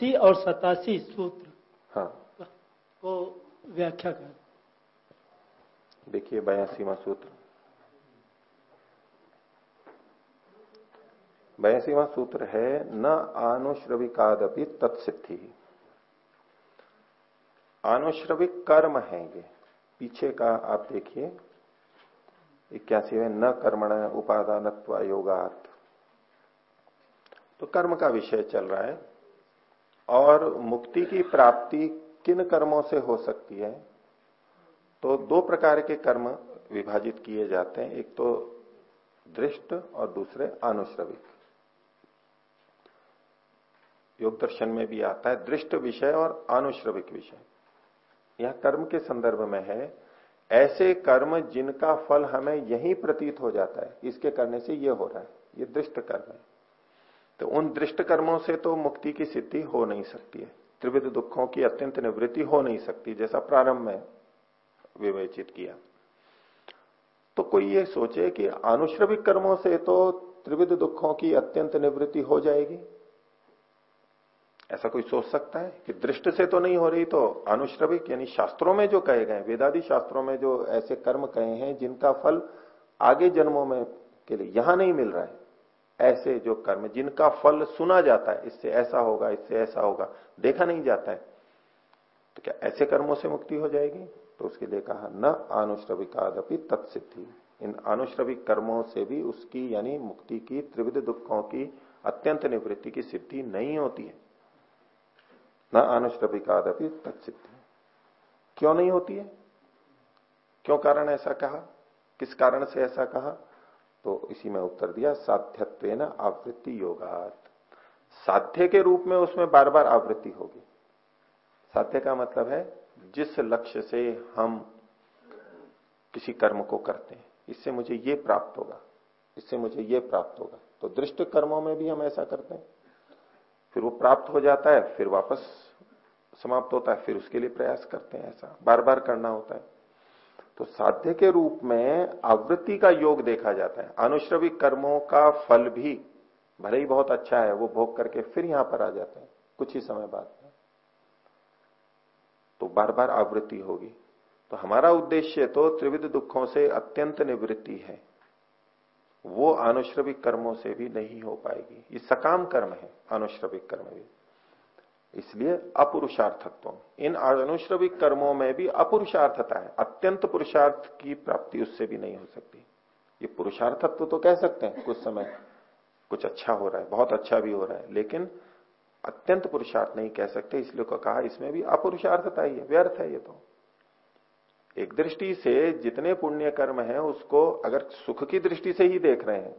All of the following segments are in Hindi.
बयासी और सतासी सूत्र। हाँ। को व्याख्या कर। देखिए बयासीवा सूत्र। बयासीवा सूत्र है न आनुश्रविकादपि तत्सिद्धि। आनुश्रविक कर्म है ये। पीछे का आप देखिए इक्यासी में न कर्मण उपादानत्व योगात। तो कर्म का विषय चल रहा है। और मुक्ति की प्राप्ति किन कर्मों से हो सकती है? तो दो प्रकार के कर्म विभाजित किए जाते हैं। एक तो दृष्ट और दूसरे आनुश्रविक योग दर्शन में भी आता है, दृष्ट विषय और अनुश्रविक विषय। यह कर्म के संदर्भ में है। ऐसे कर्म जिनका फल हमें यही प्रतीत हो जाता है, इसके करने से यह हो रहा है। ये दृष्ट कर्म है। तो उन दृष्ट कर्मों से तो मुक्ति की सिद्धि हो नहीं सकती है। त्रिविध दुखों की अत्यंत निवृत्ति हो नहीं सकती, जैसा प्रारंभ में विवेचित किया। तो कोई ये सोचे कि अनुश्रविक कर्मों से तो त्रिविध दुखों की अत्यंत निवृत्ति हो जाएगी? ऐसा कोई सोच सकता है कि दृष्ट से तो नहीं हो रही तो अनुश्रविक यानी शास्त्रों में जो कहे गए वेदादि शास्त्रों में जो ऐसे कर्म कहे हैं, जिनका फल आगे जन्मों में के लिए यहाँ नहीं मिल रहा है। ऐसे जो कर्म, जिनका फल सुना जाता है, इससे ऐसा होगा, इससे ऐसा होगा, देखा नहीं जाता है तो क्या ऐसे कर्मों से मुक्ति हो जाएगी? तो उसके लिए कहा, न आनुश्रविकादपि तत्सिद्धि। इन आनुश्रविक कर्मों से भी उसकी, यानी मुक्ति की, त्रिविध दुखों की, अत्यंत निवृत्ति की सिद्धि नहीं होती है। न अनुश्रविकादपि तत्सिद्धि। क्यों नहीं होती है? क्यों कारण ऐसा कहा? किस कारण से ऐसा कहा? तो इसी में उत्तर दिया साध्यत्व आवृत्ति योगात। साध्य के रूप में उसमें बार बार आवृत्ति होगी। साध्य का मतलब है, जिस लक्ष्य से हम किसी कर्म को करते हैं, इससे मुझे ये प्राप्त होगा, इससे मुझे ये प्राप्त होगा। तो दृष्ट कर्मों में भी हम ऐसा करते हैं। फिर वो प्राप्त हो जाता है, फिर वापस समाप्त होता है, फिर उसके लिए प्रयास करते हैं ऐसा। बार बार करना होता है। तो साध्य के रूप में आवृत्ति का योग देखा जाता है। अनुश्रविक कर्मों का फल भी भले ही बहुत अच्छा है, वो भोग करके फिर यहाँ पर आ जाते हैं। कुछ ही समय बाद। तो बार बार आवृत्ति होगी। तो हमारा उद्देश्य तो त्रिविध दुखों से अत्यंत निवृत्ति है। वो अनुश्रविक कर्मों से भी नहीं हो पाएगी। ये सकाम कर्म है अनुश्रविक कर्म भी। इसलिए अपुरुषार्थत्व। इन अनुश्रविक कर्मों में भी अपुरुषार्थता है। अत्यंत पुरुषार्थ की प्राप्ति उससे भी नहीं हो सकती। ये पुरुषार्थत्व तो कह सकते हैं, कुछ समय कुछ अच्छा हो रहा है, बहुत अच्छा भी हो रहा है, लेकिन अत्यंत पुरुषार्थ नहीं कह सकते, इसलिए कहा इसमें भी अपुरुषार्थता ही है, व्यर्थ है ये तो। एक दृष्टि से जितने पुण्य कर्म है, उसको अगर सुख की दृष्टि से ही देख रहे हैं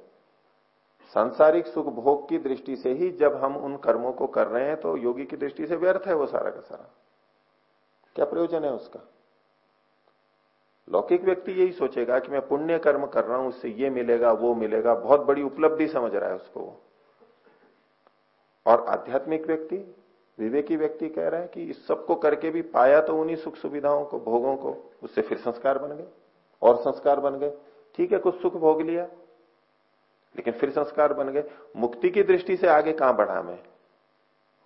सांसारिक सुख भोग की दृष्टि से ही जब हम उन कर्मों को कर रहे हैं तो योगी की दृष्टि से व्यर्थ है वो सारा का सारा। क्या प्रयोजन है उसका? लौकिक व्यक्ति यही सोचेगा कि मैं पुण्य कर्म कर रहा हूँ, उससे ये मिलेगा, वो मिलेगा, बहुत बड़ी उपलब्धि समझ रहा है उसको वो। और आध्यात्मिक व्यक्ति, विवेकी व्यक्ति कह रहा है कि इस सबको करके भी पाया तो उन्हीं सुख सुविधाओं को, भोगों को, उससे फिर संस्कार बन गए, और संस्कार बन गए। ठीक है, कुछ सुख भोग लिया लेकिन फिर संस्कार बन गए। मुक्ति की दृष्टि से आगे कहाँ बढ़ा मैं?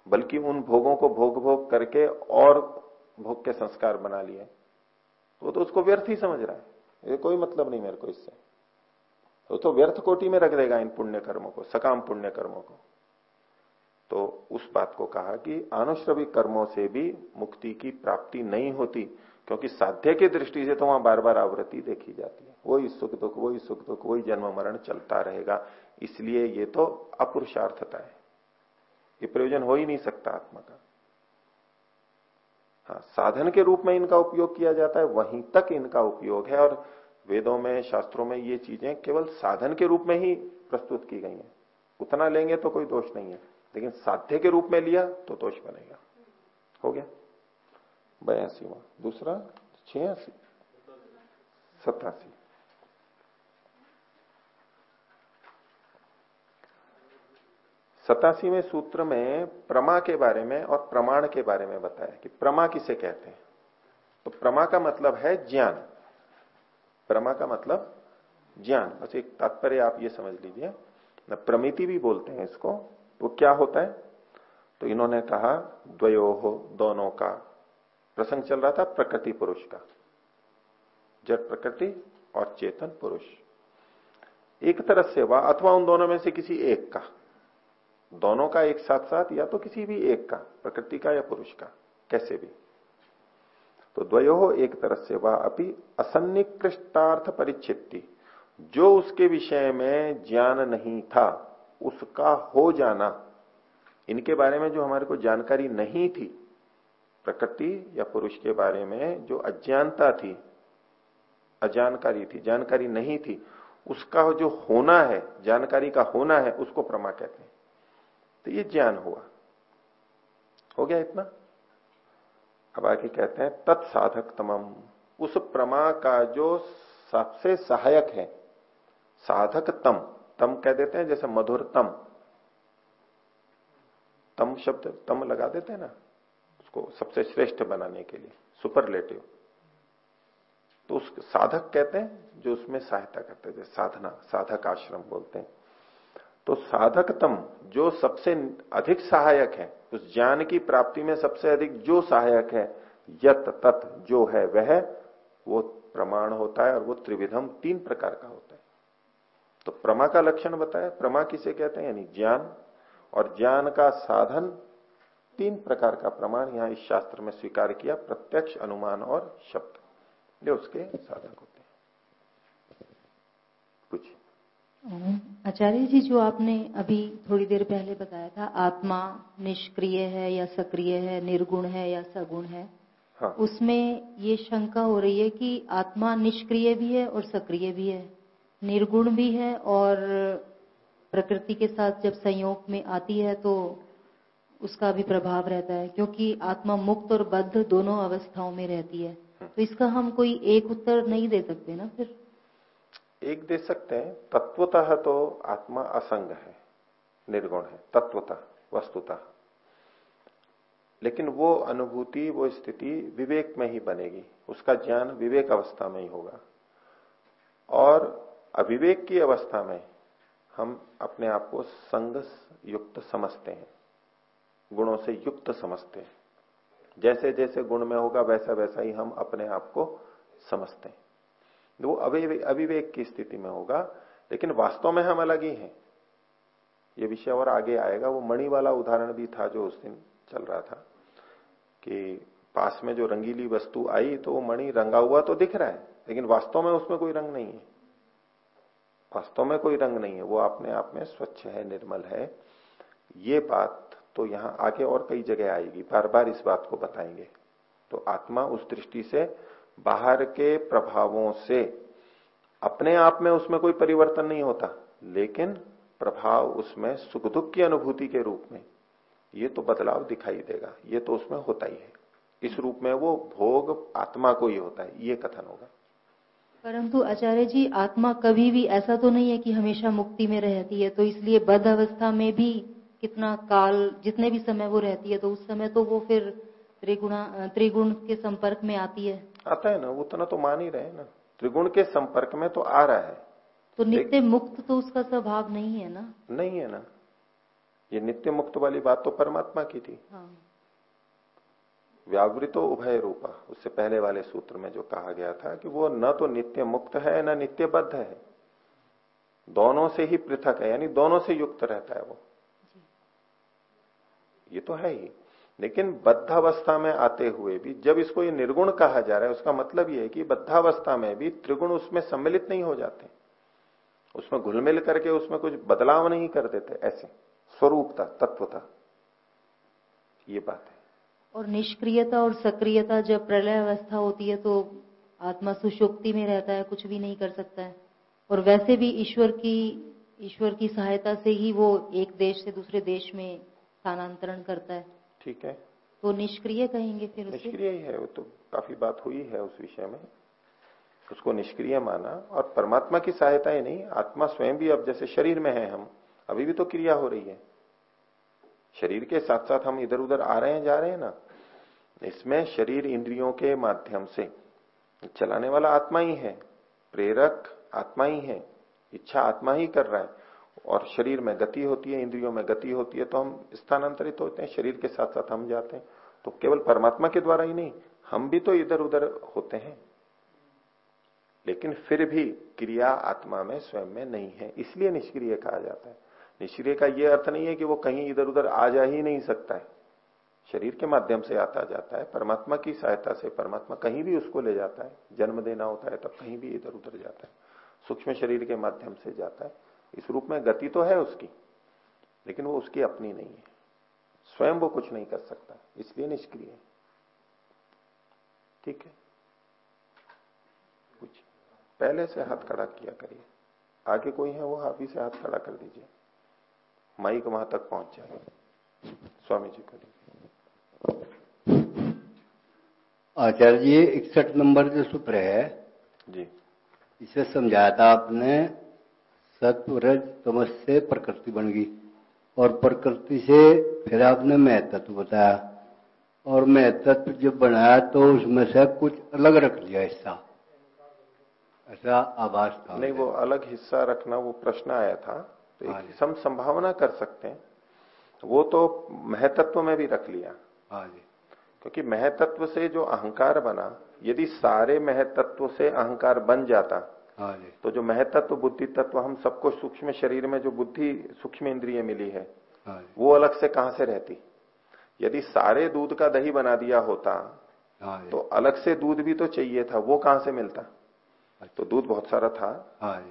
बल्कि उन भोगों को भोग भोग करके और भोग के संस्कार बना लिए। वो तो उसको व्यर्थ ही समझ रहा है। ये कोई मतलब नहीं मेरे को इससे। वो तो व्यर्थ कोटि में रख देगा इन पुण्य कर्मों को, सकाम पुण्य कर्मों को। तो उस बात को कहा कि अनुश्रविक कर्मों से भी मुक्ति की प्राप्ति नहीं होती, क्योंकि साध्य की दृष्टि से तो वहाँ बार बार आवृत्ति देखी जाती है। वही सुख दुख, वही सुख दुख, वही जन्म मरण चलता रहेगा। इसलिए ये तो अपुरुषार्थता है। ये प्रयोजन हो ही नहीं सकता आत्मा का। हाँ साधन के रूप में इनका उपयोग किया जाता है, वहीं तक इनका उपयोग है। और वेदों में, शास्त्रों में ये चीज़ें केवल साधन के रूप में ही प्रस्तुत की गई हैं। उतना लेंगे तो कोई दोष नहीं है। लेकिन साध्य के रूप में लिया तो दोष बनेगा। हो गया? बयासी दूसरा? छियासी? सतासी सतासीवें सूत्र में प्रमा के बारे में और प्रमाण के बारे में बताया कि प्रमा किसे कहते हैं? तो प्रमा का मतलब है ज्ञान। प्रमा का मतलब ज्ञान। बस एक तात्पर्य आप ये समझ लीजिए। न प्रमिति भी बोलते हैं इसको। तो क्या होता है? तो इन्होंने कहा, द्वयो हो दोनों का प्रसंग चल रहा था, प्रकृति पुरुष का। जड़ प्रकृति और चेतन पुरुष। एक तरह से वह अथवा उन दोनों में से किसी एक का। दोनों का एक साथ साथ या तो किसी भी एक का, प्रकृति का या पुरुष का, कैसे भी। तो द्वयो एक तरह से वह अपनी असन्निकृष्टार्थ परिचिति जो उसके विषय में ज्ञान नहीं था, उसका हो जाना। इनके बारे में जो हमारे को जानकारी नहीं थी, प्रकृति या पुरुष के बारे में जो अज्ञानता थी अजानकारी थी, जानकारी नहीं थी, उसका जो होना है, जानकारी का होना है, उसको प्रमा कहते हैं। तो ये ज्ञान हुआ। हो गया इतना? अब आगे कहते हैं तत्साधक तमम उस प्रमा का जो सबसे सहायक है साधक तम तम कह देते हैं जैसे मधुर तम तम शब्द, तम लगा देते हैं ना, उसको सबसे श्रेष्ठ बनाने के लिए, सुपरलेटिव। तो उस साधक कहते हैं जो उसमें सहायता करते हैं, जैसे साधना साधक आश्रम बोलते हैं। तो साधकतम जो सबसे अधिक सहायक है, उस ज्ञान की प्राप्ति में सबसे अधिक जो सहायक है, यत तत् जो है वह, वो प्रमाण होता है और वो त्रिविधम तीन प्रकार का होता है। तो प्रमा का लक्षण बताया, प्रमा किसे कहते हैं? यानी ज्ञान। और ज्ञान का साधन तीन प्रकार का प्रमाण यहाँ इस शास्त्र में स्वीकार किया, प्रत्यक्ष अनुमान और शब्द। ये उसके साधक होते हैं कुछ आचार्य जी जो आपने अभी थोड़ी देर पहले बताया था आत्मा निष्क्रिय है या सक्रिय है निर्गुण है या सगुण है हाँ। उसमें ये शंका हो रही है कि आत्मा निष्क्रिय भी है और सक्रिय भी है। निर्गुण भी है और प्रकृति के साथ जब संयोग में आती है तो उसका भी प्रभाव रहता है क्योंकि आत्मा मुक्त और बद्ध दोनों अवस्थाओं में रहती है। तो इसका हम कोई एक उत्तर नहीं दे सकते ना फिर? एक दे सकते हैं, तत्वतः तो आत्मा असंग है, निर्गुण है, तत्वतः, वस्तुतः। लेकिन वो अनुभूति, वो स्थिति विवेक में ही बनेगी, उसका ज्ञान विवेक अवस्था में ही होगा। और अविवेक की अवस्था में हम अपने आप को संग युक्त समझते हैं, गुणों से युक्त समझते हैं। जैसे जैसे गुण में होगा वैसा वैसा ही हम अपने आप को समझते हैं। वो अविवेक की स्थिति में होगा, लेकिन वास्तव में हम अलग ही हैं। ये विषय और आगे आएगा। वो मणि वाला उदाहरण भी था जो उस दिन चल रहा था, कि पास में जो रंगीली वस्तु आई तो वो मणि रंगा हुआ तो दिख रहा है, लेकिन वास्तव में उसमें कोई रंग नहीं है। वास्तव में कोई रंग नहीं है। वो अपने आप में स्वच्छ है, निर्मल है। ये बात तो यहाँ आगे और कई जगह आएगी। बार बार इस बात को बताएँगे। तो आत्मा उस दृष्टि से बाहर के प्रभावों से अपने आप में उसमें कोई परिवर्तन नहीं होता, लेकिन प्रभाव उसमें सुख दुख की अनुभूति के रूप में, ये तो बदलाव दिखाई देगा, ये तो उसमें होता ही है। इस रूप में वो भोग आत्मा को ही होता है, ये कथन होगा। परंतु आचार्य जी, आत्मा कभी भी ऐसा तो नहीं है कि हमेशा मुक्ति में रहती है तो इसलिए बद्ध अवस्था में भी कितना काल, जितने भी समय वो रहती है तो उस समय तो वो फिर त्रिगुणा, त्रिगुण के संपर्क में आती है। आता है ना उतना तो मान ही रहे ना। त्रिगुण के संपर्क में तो आ रहा है। तो नित्य मुक्त तो उसका स्वभाव नहीं है ना? नहीं है ना। ये नित्य मुक्त वाली बात तो परमात्मा की थी। हाँ। व्यावृतो उभय रूपा। उससे पहले वाले सूत्र में जो कहा गया था कि वो न तो नित्य मुक्त है न नित्य बद्ध है। दोनों से ही पृथक है यानी दोनों से युक्त रहता है वो। ये तो है ही। लेकिन बद्धावस्था में आते हुए भी, जब इसको ये निर्गुण कहा जा रहा है, उसका मतलब ये है कि बद्धावस्था में भी त्रिगुण उसमें सम्मिलित नहीं हो जाते। उसमें घुलमिल करके उसमें कुछ बदलाव नहीं कर देते, ऐसे। स्वरूपता, तत्वता। ये बात है। और निष्क्रियता और सक्रियता जब प्रलय अवस्था होती है तो आत्मा सुषुप्ति में रहता है, कुछ भी नहीं कर सकता है। और वैसे भी ईश्वर की ईश्वर की सहायता से ही वो एक देश से दूसरे देश में स्थानांतरण करता है। ठीक है? तो निष्क्रिय कहेंगे फिर निष्क्रिय ही है वो तो काफ़ी बात हुई है उस विषय में। उसको निष्क्रिय माना और परमात्मा की सहायता ही नहीं आत्मा स्वयं भी अब जैसे शरीर में है हम अभी भी तो क्रिया हो रही है। शरीर के साथ साथ हम इधर उधर आ रहे हैं जा रहे हैं ना? इसमें शरीर इंद्रियों के माध्यम से चलाने वाला आत्मा ही है प्रेरक आत्मा ही है इच्छा आत्मा ही कर रहा है। और शरीर में गति होती है, इंद्रियों में गति होती है तो हम स्थानांतरित होते हैं, शरीर के साथ साथ हम जाते हैं। तो केवल परमात्मा के द्वारा ही नहीं, हम भी तो इधर उधर होते हैं। लेकिन फिर भी क्रिया आत्मा में स्वयं में नहीं है, इसलिए निष्क्रिय कहा जाता है। निष्क्रिय का यह अर्थ नहीं है कि वो कहीं इधर उधर आ जा ही नहीं सकता है। शरीर के माध्यम से आता जाता है, परमात्मा की सहायता से, परमात्मा कहीं भी उसको ले जाता है। जन्म देना होता है, तब कहीं भी इधर उधर जाता है। सूक्ष्म शरीर के माध्यम से जाता है। इस रूप में गति तो है उसकी लेकिन वो उसकी अपनी नहीं है। स्वयं वो कुछ नहीं कर सकता इसलिए निष्क्रिय है। ठीक है? कुछ पहले से हाथ खड़ा किया करिए। आगे कोई है वो आप ही से हाथ खड़ा कर दीजिए। माइक वहाँ तक पहुँच जाएगा स्वामी जी करिए आचार्य जी इकसठ नंबर जो सूत्र है जी। इसे समझाया था आपने। सत्वरज तमस से प्रकृति बन गई। और प्रकृति से फिर आपने मैं तत्व बताया। और मैं तत्व जब बनाया तो उसमें से कुछ अलग रख लिया हिस्सा। ऐसा आभास था नहीं वो अलग हिस्सा रखना वो प्रश्न आया था। तो हाँ हम संभावना कर सकते हैं। वो तो महतत्व में भी रख लिया। हाँ जी। क्योंकि महतत्व से जो अहंकार बना यदि सारे महतत्व से अहंकार बन जाता तो जो महतत्व बुद्धि तत्व हम सबको सूक्ष्म शरीर में जो बुद्धि सूक्ष्म इंद्रिय मिली है हाँ वो अलग से कहाँ से रहती? यदि सारे दूध का दही बना दिया होता हाँ तो अलग से दूध भी तो चाहिए था वो कहाँ से मिलता? अच्छा। तो दूध बहुत सारा था। हाँ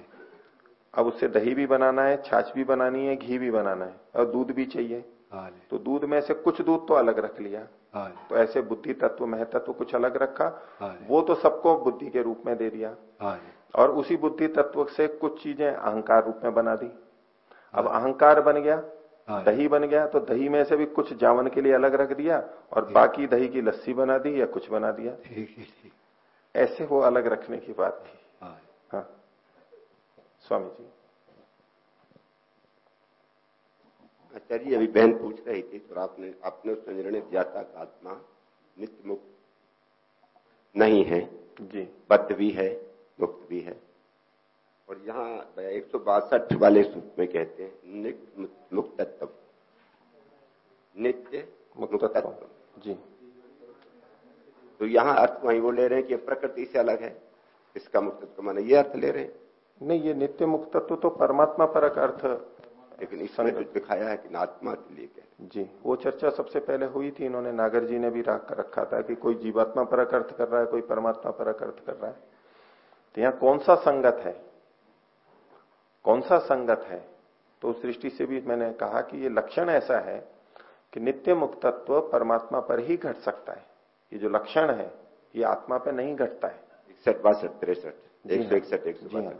अब उससे दही भी बनाना है छाछ भी बनानी है घी भी बनाना है और दूध भी चाहिए। हाँ तो दूध में से कुछ दूध तो अलग रख लिया। हाँ तो ऐसे बुद्धि तत्व महतत्व कुछ अलग रखा। हाँ वो तो सबको बुद्धि के रूप में दे दिया। हाँ और उसी बुद्धि तत्व से कुछ चीज़ें अहंकार रूप में बना दी। अब अहंकार बन गया दही बन गया तो दही में से भी कुछ जावन के लिए अलग रख दिया और बाकी दही की लस्सी बना दी या कुछ बना दिया। है ऐसे वो अलग रखने की बात थी। हाँ। हाँ। स्वामी जी। आचार्य अभी बहन पूछ रही थी तो आपने आपने उसमें निर्णय दिया था आत्मा नित्य मुक्त नहीं है जी। बद्ध भी है मुक्त भी है। और यहाँ एक सौ बासठ वाले सूत्र में कहते हैं नित्य मुक्त तत्व नित्य मुक्त तत्व जी। तो यहाँ अर्थ वही वो ले रहे हैं कि प्रकृति से अलग है। इसका मुक्त माने ये अर्थ ले रहे हैं। नहीं ये नित्य मुक्त तत्व तो परमात्मा परक अर्थ लेकिन इसमें जो दिखाया है कि आत्मा के लिए क्या जी वो चर्चा सबसे पहले हुई थी। इन्होंने नागर जी ने भी रखा था कि कोई जीवात्मा परक अर्थ कर रहा है कोई परमात्मा परक अर्थ कर रहा है। तो यहाँ कौन सा संगत है? कौन सा संगत है? तो उस दृष्टि से भी मैंने कहा कि ये लक्षण ऐसा है कि नित्य मुक्तत्व परमात्मा पर ही घट सकता है। ये जो लक्षण है ये आत्मा पे नहीं घटता है। इकसठ बासठ तिरसठ एक सौ इकसठ एक सौ हाँ।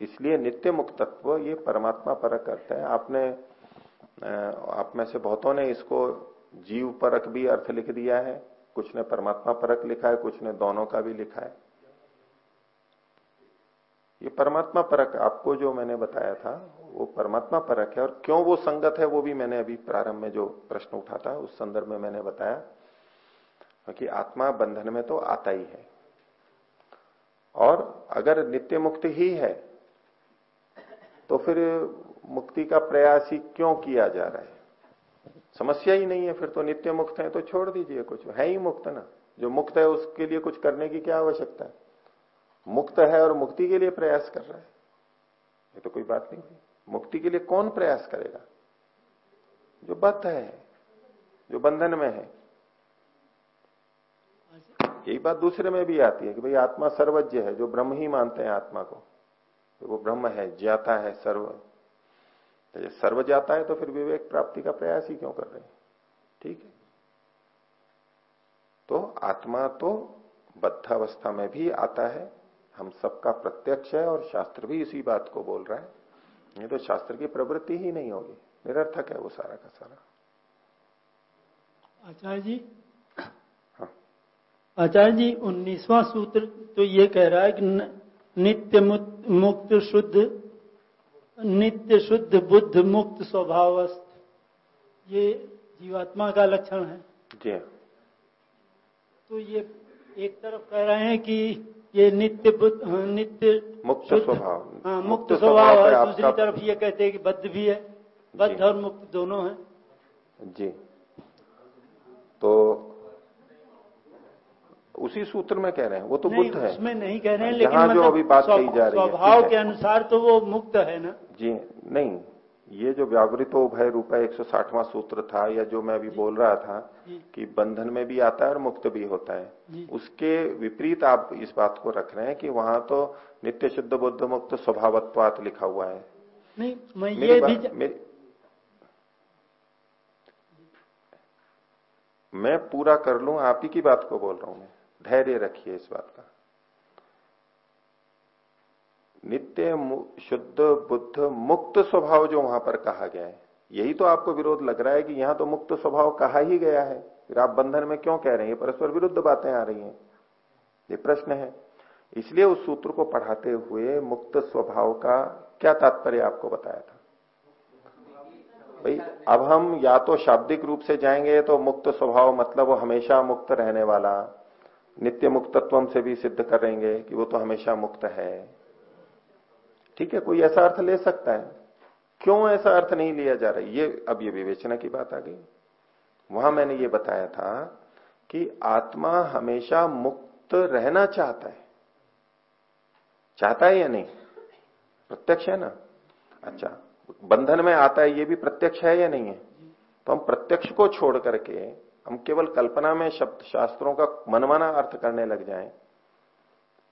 इसलिए नित्य मुक्तत्व ये परमात्मा परक करता है। आपने आप में से बहुतों ने इसको जीव परक भी अर्थ लिख दिया है। कुछ ने परमात्मा परक लिखा है कुछ ने दोनों का भी लिखा है। ये परमात्मा परक आपको जो मैंने बताया था, वो परमात्मा परक है। और क्यों वो संगत है, वो भी मैंने अभी प्रारंभ में जो प्रश्न उठा था, उस संदर्भ में मैंने बताया। क्योंकि आत्मा बंधन में तो आता ही है। और अगर नित्य मुक्त ही है तो फिर मुक्ति का प्रयास ही क्यों किया जा रहा है? समस्या ही नहीं है, फिर तो नित्य मुक्त है तो छोड़ दीजिए कुछ। है ही मुक्त ना। जो मुक्त है, उसके लिए कुछ करने की क्या आवश्यकता है? मुक्त है और मुक्ति के लिए प्रयास कर रहा है। ये तो कोई बात नहीं मुक्ति के लिए कौन प्रयास करेगा? जो बद्ध है, जो बंधन में है। यही बात दूसरे में भी आती है कि भाई आत्मा सर्वज्ञ है, जो ब्रह्म ही मानते हैं आत्मा को। तो वो ब्रह्म है, ज्ञाता है, सर्व। तो सर्व जाता है तो फिर विवेक प्राप्ति का प्रयास ही क्यों कर रहे हैं? ठीक है। तो आत्मा तो बद्ध अवस्था में भी आता है हम सबका प्रत्यक्ष है और शास्त्र भी इसी बात को बोल रहा है। नहीं तो शास्त्र की प्रवृत्ति ही नहीं होगी। निरर्थक है वो सारा का सारा। आचार्य जी? हाँ। आचार्य जी उन्नीसवा सूत्र तो ये कह रहा है कि नित्य मुक्त शुद्ध नित्य शुद्ध बुद्ध मुक्त स्वभावस्थ। ये जीवात्मा का लक्षण है। जी तो ये एक तरफ़ कह रहे हैं कि ये नित्य हाँ, नित्य मुक्त स्वभाव। हाँ मुक्त स्वभाव है। दूसरी तरफ़ ये कहते हैं कि बद्ध भी है। बद्ध और मुक्त दोनों है। जी। तो उसी सूत्र में कह रहे हैं। वो तो बुद्ध है। उसमें नहीं कह रहे हैं लेकिन मतलब जो अभी बात कही जा रही है स्वभाव के अनुसार तो वो मुक्त है ना? जी नहीं। ये जो व्यावृतो भय रूप है एक सूत्र था या जो मैं अभी बोल रहा था कि बंधन में भी आता है और मुक्त भी होता है। उसके विपरीत आप इस बात को रख रहे हैं कि वहाँ तो नित्य शुद्ध बुद्ध मुक्त स्वभावत्वात लिखा हुआ है। नहीं मैं ये भी मेरी, मैं पूरा कर लू आप ही की बात को बोल रहा हूँ मैं। धैर्य रखिए इस बात का। नित्य शुद्ध, बुद्ध, मुक्त स्वभाव जो वहाँ पर कहा गया है। यही तो आपको विरोध लग रहा है कि यहाँ तो मुक्त स्वभाव कहा ही गया है। फिर आप बंधन में क्यों कह रहे हैं? परस्पर विरुद्ध बातें आ रही हैं। ये प्रश्न है। इसलिए उस सूत्र को पढ़ाते हुए मुक्त स्वभाव का क्या तात्पर्य आपको बताया था? भाई, अब हम या तो शाब्दिक रूप से जाएँगे तो मुक्त स्वभाव मतलब वो हमेशा मुक्त रहने वाला, नित्य मुक्तत्व से भी सिद्ध करेंगे कि वो तो हमेशा मुक्त है। ठीक है, कोई ऐसा अर्थ ले सकता है? क्यों ऐसा अर्थ नहीं लिया जा रहा? ये अब ये विवेचना की बात आ गई। वहाँ मैंने ये बताया था कि आत्मा हमेशा मुक्त रहना चाहता है। चाहता है या नहीं? प्रत्यक्ष है ना? अच्छा बंधन में आता है, ये भी प्रत्यक्ष है या नहीं है? तो हम प्रत्यक्ष को छोड़ करके हम केवल कल्पना में शब्द शास्त्रों का मनमाना अर्थ करने लग जाएँ।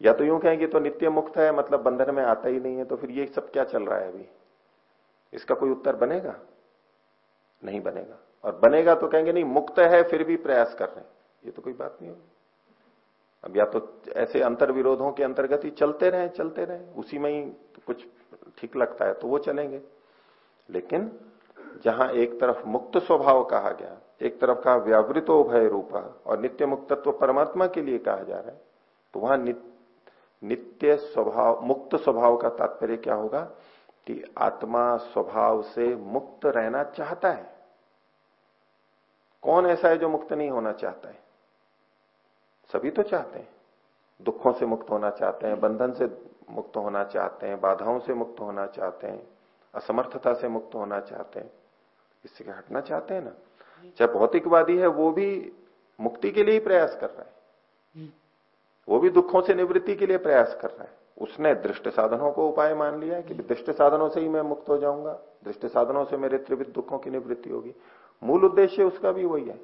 या तो यूँ कहेंगे तो नित्य मुक्त है मतलब बंधन में आता ही नहीं है तो फिर ये सब क्या चल रहा है अभी? इसका कोई उत्तर बनेगा? नहीं बनेगा। और बनेगा तो कहेंगे नहीं, मुक्त है, फिर भी प्रयास कर रहे ये तो कोई बात नहीं होगी। अब या तो ऐसे अंतर विरोधों के अंतर्गत ही चलते रहे चलते रहे। उसी में ही तो कुछ ठीक लगता है तो वो चलेंगे। लेकिन जहाँ एक तरफ़ मुक्त स्वभाव कहा गया, एक तरफ़ कहा व्यावृतो भय रूपा, और नित्य मुक्तत्व परमात्मा के लिए कहा जा रहा है तो वहाँ नित्य स्वभाव मुक्त स्वभाव का तात्पर्य क्या होगा? कि आत्मा स्वभाव से मुक्त रहना चाहता है। कौन ऐसा है जो मुक्त नहीं होना चाहता है? सभी तो चाहते हैं। दुखों से मुक्त होना चाहते हैं बंधन से मुक्त होना चाहते हैं बाधाओं से मुक्त होना चाहते हैं असमर्थता से मुक्त होना चाहते हैं। इससे हटना चाहते हैं ना? चाहे भौतिकवादी है वो भी मुक्ति के लिए ही प्रयास कर रहा है। वो भी दुखों से निवृत्ति के लिए प्रयास कर रहा है। उसने दृष्ट साधनों को उपाय मान लिया है कि दृष्ट साधनों से ही मैं मुक्त हो जाऊँगा, दृष्ट साधनों से मेरे त्रिविध दुखों की निवृत्ति होगी। मूल उद्देश्य उसका भी वही है।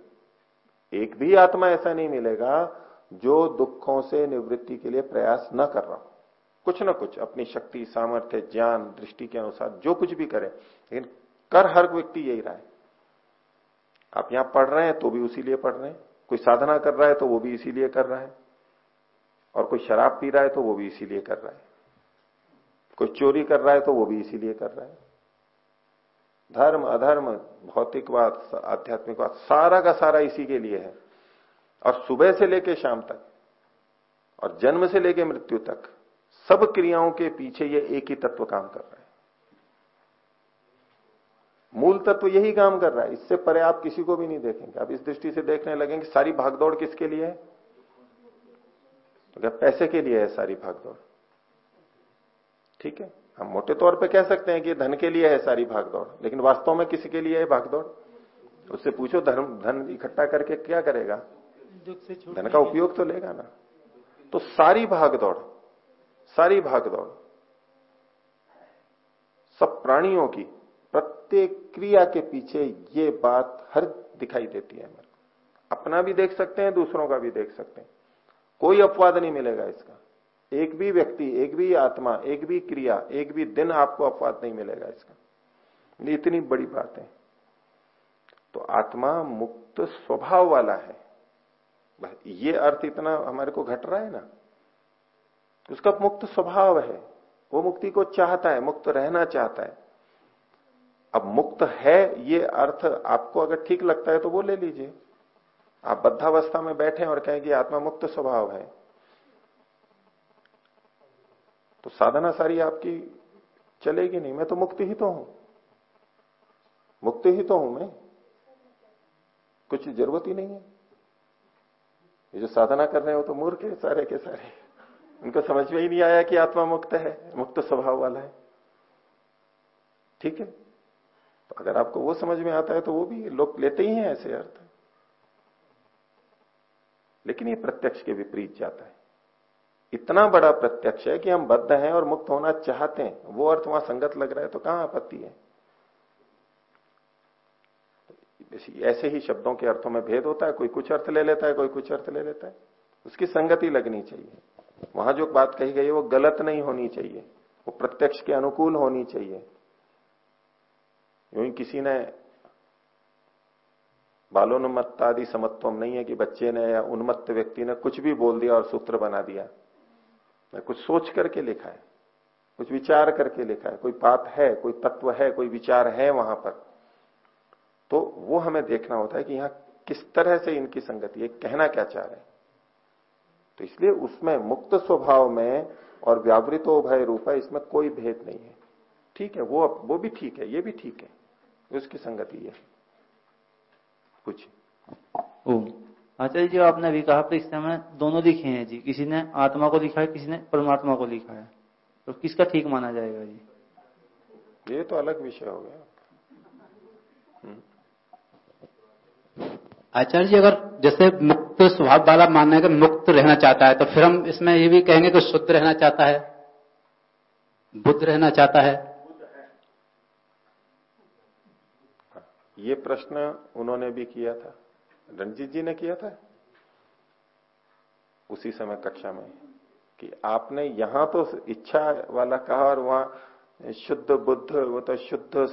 एक भी आत्मा ऐसा नहीं मिलेगा जो दुखों से निवृत्ति के लिए प्रयास न कर रहा हो। कुछ ना कुछ अपनी शक्ति, सामर्थ्य, ज्ञान, दृष्टि के अनुसार जो कुछ भी करे, लेकिन कर हर व्यक्ति यही रहा है आप यहाँ पढ़ रहे हैं तो भी उसी लिए पढ़ रहे हैं। कोई साधना कर रहा है तो वो भी इसीलिए कर रहा है। और कोई शराब पी रहा है तो वो भी इसीलिए कर रहा है। कोई चोरी कर रहा है तो वो भी इसीलिए कर रहा है। धर्म, अधर्म, भौतिकवाद, आध्यात्मिकवाद, सारा का सारा इसी के लिए है। और सुबह से लेके शाम तक और जन्म से लेके मृत्यु तक सब क्रियाओं के पीछे ये एक ही तत्व काम कर रहा है। मूल तत्व यही काम कर रहा है। इससे परे आप किसी को भी नहीं देखेंगे। आप इस दृष्टि से देखने लगेंगे, सारी भागदौड़ किसके लिए है? तो पैसे के लिए है सारी भागदौड़। ठीक है? हम मोटे तौर पे कह सकते हैं कि धन के लिए है सारी भागदौड़ लेकिन वास्तव में किसी के लिए है भागदौड़? उससे पूछो धर्म धन इकट्ठा करके क्या करेगा? धन का उपयोग तो लेगा ना। तो सारी भागदौड़ सारी भागदौड़ सब प्राणियों की प्रत्येक क्रिया के पीछे ये बात हर दिखाई देती है अपना भी देख सकते हैं दूसरों का भी देख सकते हैं। कोई अपवाद नहीं मिलेगा इसका। एक भी व्यक्ति, एक भी आत्मा, एक भी क्रिया, एक भी दिन आपको अपवाद नहीं मिलेगा इसका। इतनी बड़ी बात है। तो आत्मा मुक्त स्वभाव वाला है। ये अर्थ इतना हमारे को घट रहा है ना। उसका मुक्त स्वभाव है। वो मुक्ति को चाहता है, मुक्त रहना चाहता है। अब मुक्त है ये अर्थ आपको अगर ठीक लगता है तो वो ले लीजिए। आप बद्धावस्था में बैठे और कहें कि आत्मा मुक्त स्वभाव है। तो साधना सारी आपकी चलेगी नहीं। मैं तो मुक्त ही तो हूँ। मुक्त ही तो हूँ मैं। कुछ ज़रूरत ही नहीं है। ये जो साधना कर रहे हो तो मूर्ख है सारे के सारे। उनको समझ में ही नहीं आया कि आत्मा मुक्त है, मुक्त स्वभाव वाला है। ठीक है? तो अगर आपको वो समझ में आता है तो वो भी लोग लेते ही हैं ऐसे अर्थ। लेकिन ये प्रत्यक्ष के विपरीत जाता है। इतना बड़ा प्रत्यक्ष है कि हम बद्ध हैं और मुक्त होना चाहते हैं। वो अर्थ वहाँ संगत लग रहा है तो कहाँ आपत्ति है? ऐसे ही शब्दों के अर्थों में भेद होता है, कोई कुछ अर्थ ले लेता है, कोई कुछ अर्थ ले लेता है। उसकी संगति लगनी चाहिए। वहाँ जो बात कही गई है, वो गलत नहीं होनी चाहिए। वो प्रत्यक्ष के अनुकूल होनी चाहिए। यूँ किसी ने बालोन्मत्त आदि समत्वम नहीं है कि बच्चे ने या उन्मत्त व्यक्ति ने कुछ भी बोल दिया और सूत्र बना दिया। कुछ सोच करके लिखा है, कुछ विचार करके लिखा है, कोई बात है, कोई तत्व है, कोई विचार है वहाँ पर। तो वो हमें देखना होता है कि यहाँ किस तरह से इनकी संगति है कहना क्या चाह रहे हैं। तो इसलिए उसमें मुक्त स्वभाव में और व्यावृतो भय रूप है, इसमें कोई भेद नहीं है। ठीक है, वो वो भी ठीक है, ये भी ठीक है, उसकी संगति है। कुछ। आचार्य जी आपने अभी कहा परीक्षा में दोनों लिखे हैं जी। किसी ने आत्मा को लिखा है किसी ने परमात्मा को लिखा है। तो किसका ठीक माना जाएगा जी? ये तो अलग विषय हो गया। हम्म। आचार्य जी अगर जैसे मुक्त स्वभाव वाला मानना है कि मुक्त रहना चाहता है तो फिर हम इसमें ये भी कहेंगे कि शुद्ध रहना चाहता है बुद्ध रहना चाहता है। ये प्रश्न उन्होंने भी किया था। रणजीत जी ने किया था? उसी समय कक्षा में कि आपने यहाँ तो इच्छा वाला कहा और वहाँ शुद्ध बुद्ध, वो तो शुद्ध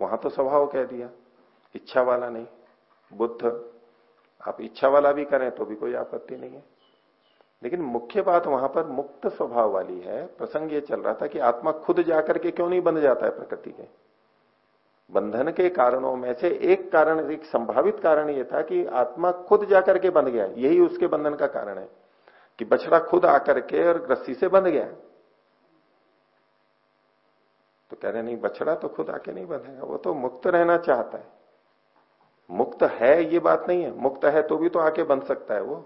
वहाँ तो स्वभाव कह दिया। इच्छा वाला नहीं, बुद्ध। आप इच्छा वाला भी करें तो भी कोई आपत्ति नहीं है। लेकिन मुख्य बात वहाँ पर मुक्त स्वभाव वाली है। प्रसंग ये चल रहा था कि आत्मा खुद जाकर के क्यों नहीं बन जाता है प्रकृति के? बंधन के कारणों में से एक कारण, एक संभावित कारण यह था कि आत्मा खुद जाकर के बंध गया। यही उसके बंधन का कारण है कि बछड़ा खुद आकर के और रस्सी से बंध गया। तो कह रहे, नहीं, बछड़ा तो खुद आके नहीं बंधेगा, वो तो मुक्त रहना चाहता है। मुक्त है ये बात नहीं है। मुक्त है तो भी तो आके बंध सकता है वो।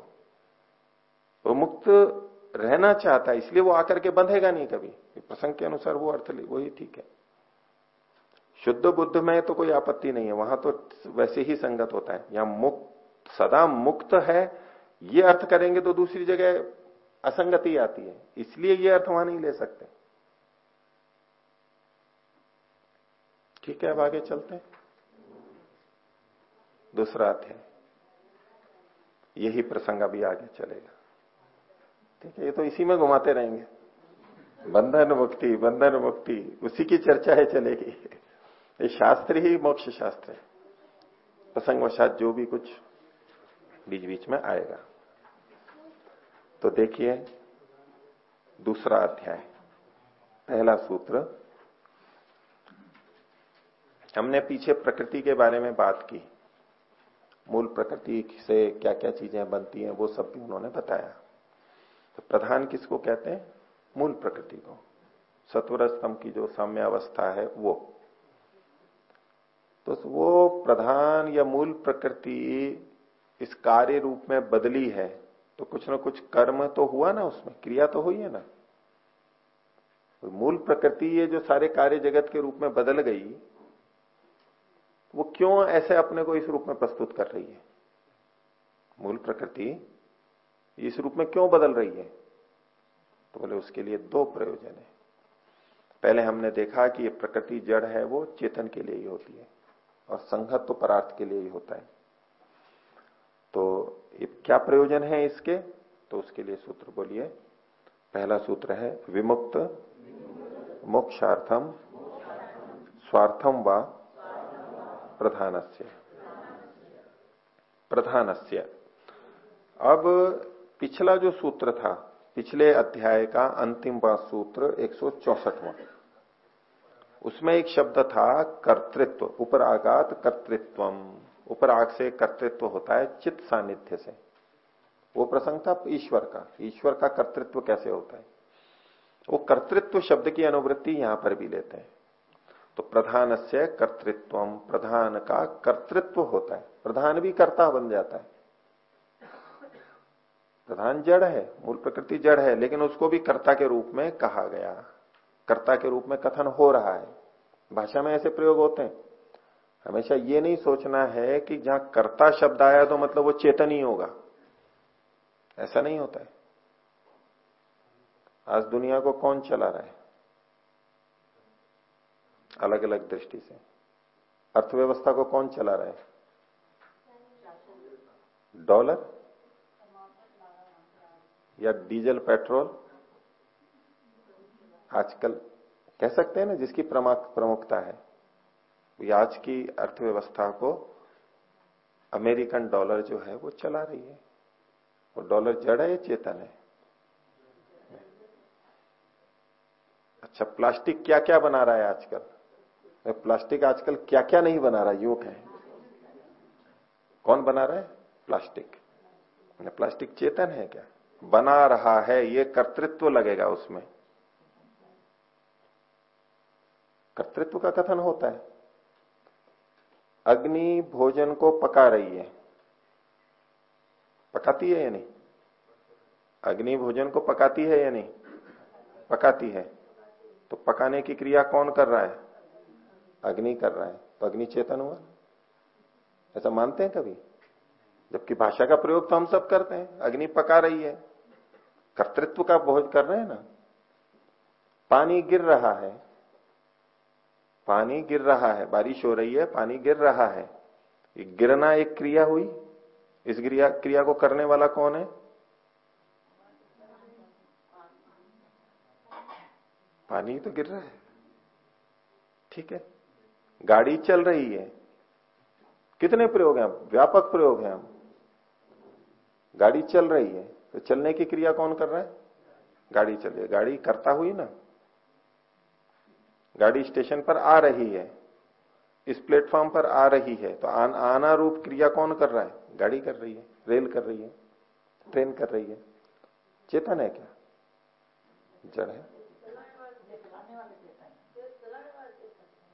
वो मुक्त रहना चाहता है, इसलिए वो आकर के बंधेगा नहीं कभी। प्रसंग के अनुसार वो अर्थ वही ठीक है। शुद्ध बुद्ध में तो कोई आपत्ति नहीं है, वहाँ तो वैसे ही संगत होता है। यहाँ मुक्त, सदा मुक्त है, ये अर्थ करेंगे तो दूसरी जगह असंगति आती है, इसलिए ये अर्थ वहाँ नहीं ले सकते। ठीक है, अब आगे चलते हैं। दूसरा अध्याय। यही प्रसंग अभी आगे चलेगा। ठीक है, ये तो इसी में घुमाते रहेंगे। बंधन मुक्ति बंधन मुक्ति, उसी की चर्चा है चलेगी। ये शास्त्र ही मोक्ष शास्त्र है। प्रसंगवशात जो भी कुछ बीच बीच में आएगा। तो देखिए, दूसरा अध्याय, पहला सूत्र। हमने पीछे प्रकृति के बारे में बात की। मूल प्रकृति से क्या क्या चीज़ें बनती हैं, वो सब भी उन्होंने बताया। तो प्रधान किसको कहते हैं? मूल प्रकृति को। सत्वर स्तंभ की जो साम्य अवस्था है, वो। तो वो प्रधान या मूल प्रकृति इस कार्य रूप में बदली है। तो कुछ ना कुछ कर्म तो हुआ ना उसमें, क्रिया तो हुई है ना। तो मूल प्रकृति ये जो सारे कार्य जगत के रूप में बदल गई, वो क्यों ऐसे अपने को इस रूप में प्रस्तुत कर रही है? मूल प्रकृति इस रूप में क्यों बदल रही है? तो बोले, उसके लिए दो प्रयोजन है। पहले हमने देखा कि ये प्रकृति जड़ है, वो चेतन के लिए ही होती है। और संघत तो परार्थ के लिए ही होता है। तो ये क्या प्रयोजन है इसके? तो उसके लिए सूत्र बोलिए। पहला सूत्र है विमुक्त, मोक्षार्थम, स्वार्थम व प्रधानस्य। प्रधानस्य। अब पिछला जो सूत्र था, पिछले अध्याय का अंतिम सूत्र एक सौ उसमें एक शब्द था कर्तृत्व ऊपर आघात कर्तृत्व ऊपर आग से कर्तृत्व होता है चित्त सानिध्य से। वो प्रसंग था ईश्वर का। ईश्वर का कर्तृत्व कैसे होता है? वो कर्तृत्व शब्द की अनुवृत्ति यहाँ पर भी लेते हैं। तो प्रधान से कर्तृत्व प्रधान का कर्तृत्व होता है। प्रधान भी कर्ता बन जाता है। प्रधान जड़ है, मूल प्रकृति जड़ है, लेकिन उसको भी कर्ता के रूप में कहा गया। कर्ता के रूप में कथन हो रहा है। भाषा में ऐसे प्रयोग होते हैं। हमेशा ये नहीं सोचना है कि जहाँ कर्ता शब्द आया तो मतलब वो चेतन ही होगा। ऐसा नहीं होता है। आज दुनिया को कौन चला रहा है? अलग अलग दृष्टि से। अर्थव्यवस्था को कौन चला रहा है? डॉलर? या डीजल पेट्रोल? आजकल कह सकते हैं ना, जिसकी प्रमुखता है। आज की अर्थव्यवस्था को अमेरिकन डॉलर जो है वो चला रही है। वो डॉलर जड़ है चेतन है? अच्छा प्लास्टिक क्या क्या बना रहा है आजकल? प्लास्टिक आजकल क्या क्या नहीं बना रहा योग है। कौन बना रहा है? प्लास्टिक। प्लास्टिक चेतन है क्या? बना रहा है, ये कर्तृत्व लगेगा उसमें। कर्तृत्व का कथन होता है। अग्नि भोजन को पका रही है। पकाती है या नहीं? अग्नि भोजन को पकाती है या नहीं? पकाती है। तो पकाने की क्रिया कौन कर रहा है? अग्नि कर रहा है। तो अग्नि चेतन हुआ। ऐसा मानते हैं कभी? जबकि भाषा का प्रयोग तो हम सब करते हैं। अग्नि पका रही है। कर्तृत्व का भोज कर रहे हैं ना? पानी गिर रहा है। पानी गिर रहा है, बारिश हो रही है, पानी गिर रहा है। गिरना एक क्रिया हुई? इस क्रिया क्रिया को करने वाला कौन है? पानी तो गिर रहा है। ठीक है। गाड़ी चल रही है। कितने प्रयोग हैं व्यापक प्रयोग हैं हम गाड़ी चल रही है तो चलने की क्रिया कौन कर रहा है? गाड़ी चल रही है। गाड़ी करता हुई ना? गाड़ी स्टेशन पर आ रही है इस प्लेटफॉर्म पर आ रही है तो आन, आना रूप क्रिया कौन कर रहा है? गाड़ी कर रही है रेल कर रही है ट्रेन कर रही है। चेतन है क्या? जड़ है।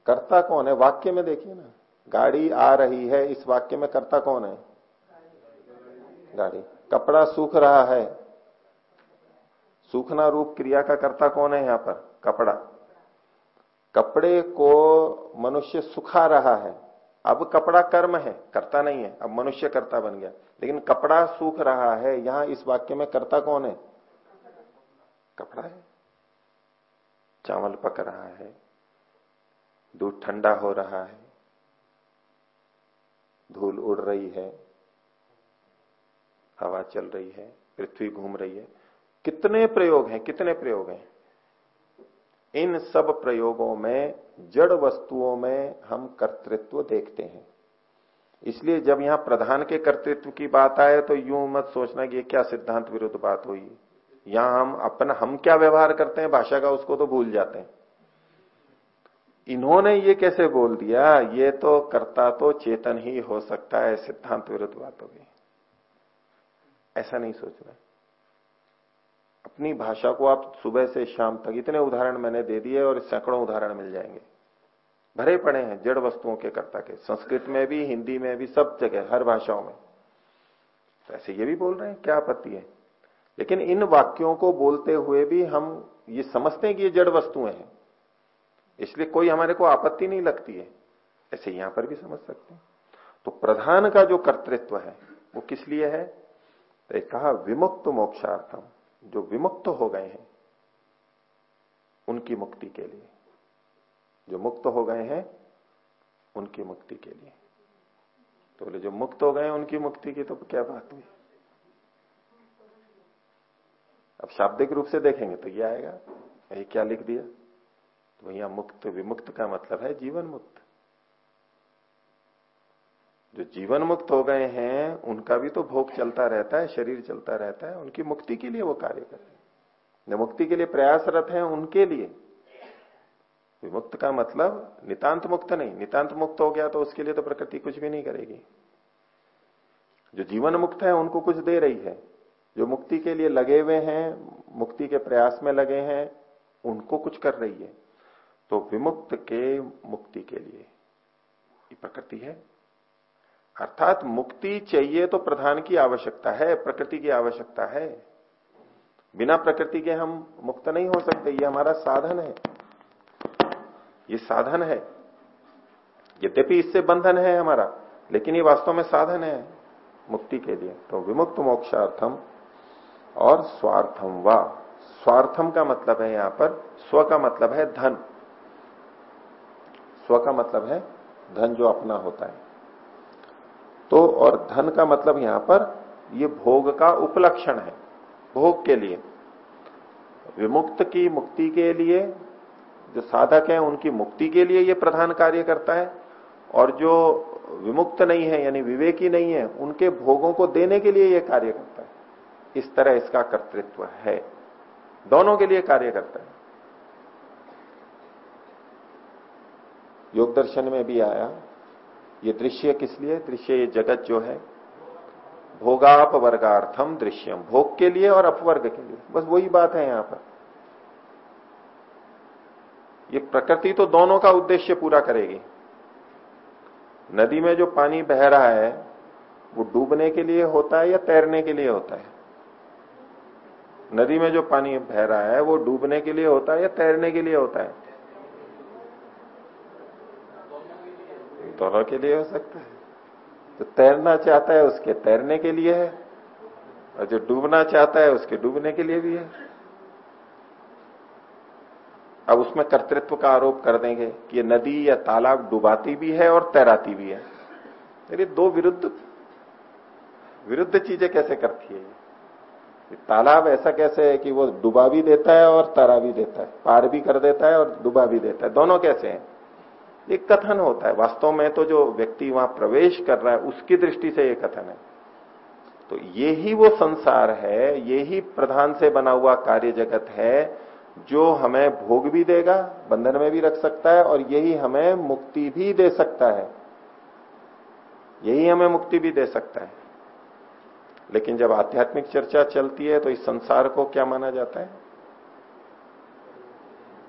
कर्ता कौन है? वाक्य में देखिए ना। गाड़ी आ रही है इस वाक्य में कर्ता कौन है? गाड़ी। कपड़ा सूख रहा है। सूखना रूप क्रिया का कर्ता कौन है यहाँ पर? कपड़ा। कपड़े को मनुष्य सुखा रहा है। अब कपड़ा कर्म है, करता नहीं है, अब मनुष्य कर्ता बन गया। लेकिन कपड़ा सूख रहा है, यहाँ इस वाक्य में कर्ता कौन है? कपड़ा है। चावल पक रहा है, दूध ठंडा हो रहा है, धूल उड़ रही है, हवा चल रही है, पृथ्वी घूम रही है। कितने प्रयोग हैं, कितने प्रयोग हैं? इन सब प्रयोगों में, जड़ वस्तुओं में हम कर्तृत्व देखते हैं। इसलिए जब यहाँ प्रधान के कर्तृत्व की बात आए तो यूँ मत सोचना कि ये क्या सिद्धांत विरुद्ध बात हुई। यहाँ हम अपना, हम क्या व्यवहार करते हैं, भाषा का उसको तो भूल जाते हैं। इन्होंने ये कैसे बोल दिया? ये तो कर्ता तो चेतन ही हो सकता है, सिद्धांत विरुद्ध बात होगी ऐसा नहीं सोचना। अपनी भाषा को आप सुबह से शाम तक, इतने उदाहरण मैंने दे दिए और सैकड़ों उदाहरण मिल जाएँगे। भरे पड़े हैं जड़ वस्तुओं के कर्ता के, संस्कृत में भी, हिंदी में भी, सब जगह, हर भाषाओं में। तो ऐसे ये भी बोल रहे हैं, क्या आपत्ति है? लेकिन इन वाक्यों को बोलते हुए भी हम ये समझते हैं कि ये जड़ वस्तुएँ हैं। इसलिए कोई हमारे को आपत्ति नहीं लगती है। ऐसे यहाँ पर भी समझ सकते हैं। तो प्रधान का जो कर्तृत्व है, वो किस लिए है? तो कहा, विमुक्त मोक्षार्थम। जो विमुक्त हो गए हैं, उनकी मुक्ति के लिए। जो मुक्त हो गए हैं, उनकी मुक्ति के लिए। तो बोले, जो मुक्त हो गए उनकी मुक्ति की तो क्या बात हुई? अब शाब्दिक रूप से देखेंगे तो ये आएगा। ये क्या लिख दिया? तो भैया, मुक्त, विमुक्त का मतलब है जीवन मुक्त। जो जीवन मुक्त हो गए हैं, उनका भी तो भोग चलता रहता है, शरीर चलता रहता है, उनकी मुक्ति के लिए वो कार्य करते हैं। मुक्ति के लिए प्रयासरत हैं उनके लिए। विमुक्त का मतलब नितांत मुक्त नहीं। नितांत मुक्त हो गया तो उसके लिए तो प्रकृति कुछ भी नहीं करेगी। जो जीवन मुक्त है, उनको कुछ दे रही है। जो मुक्ति के लिए लगे हुए हैं, मुक्ति के प्रयास में लगे हैं, उनको कुछ कर रही है। तो विमुक्त के मुक्ति के लिए प्रकृति है। अर्थात मुक्ति चाहिए तो प्रधान की आवश्यकता है, प्रकृति की आवश्यकता है। बिना प्रकृति के हम मुक्त नहीं हो सकते, ये हमारा साधन है। ये साधन है। यद्यपि इससे बंधन है हमारा, लेकिन ये वास्तव में साधन है मुक्ति के लिए। तो विमुक्त मोक्षार्थम और स्वार्थम व। स्वार्थम का मतलब है यहाँ पर, स्व का मतलब है धन। स्व का मतलब है धन जो अपना होता है। तो और धन का मतलब यहाँ पर ये भोग का उपलक्षण है, भोग के लिए। विमुक्त की मुक्ति के लिए, जो साधक है, उनकी मुक्ति के लिए ये प्रधान कार्य करता है, और जो विमुक्त नहीं है, यानी विवेकी नहीं है, उनके भोगों को देने के लिए यह कार्य करता है। इस तरह इसका कर्तृत्व है। दोनों के लिए कार्य करता है। योग दर्शन में भी आया ये दृश्य किस लिए? दृश्य ये जगत जो है भोगाप वर्गार्थम दृश्यम। भोग के लिए और अपवर्ग के लिए। बस वही बात है यहाँ पर। ये प्रकृति तो दोनों का उद्देश्य पूरा करेगी। नदी में जो पानी बह रहा है, वो डूबने के लिए होता है या तैरने के लिए होता है? नदी में जो पानी बह रहा है, वो डूबने के लिए होता है या तैरने के लिए होता है? दोनों के लिए हो सकता है। जो तैरना चाहता है, उसके तैरने के लिए है। और जो डूबना चाहता है, उसके डूबने के लिए भी है। अब उसमें कर्तृत्व का आरोप कर देंगे कि ये नदी या तालाब डुबाती भी है और तैराती भी है। ये दो विरुद्ध विरुद्ध चीज़ें कैसे करती है ये तालाब ऐसा कैसे है कि वो डुबा भी देता है और तैरा भी देता है, पार भी कर देता है और डुबा भी देता है? दोनों कैसे हैं? एक कथन होता है। वास्तव में तो जो व्यक्ति वहाँ प्रवेश कर रहा है, उसकी दृष्टि से ये कथन है। तो ये ही वो संसार है, ये ही प्रधान से बना हुआ कार्य जगत है, जो हमें भोग भी देगा, बंधन में भी रख सकता है, और यही हमें मुक्ति भी दे सकता है। यही हमें मुक्ति भी दे सकता है। लेकिन जब आध्यात्मिक चर्चा चलती है तो इस संसार को क्या माना जाता है?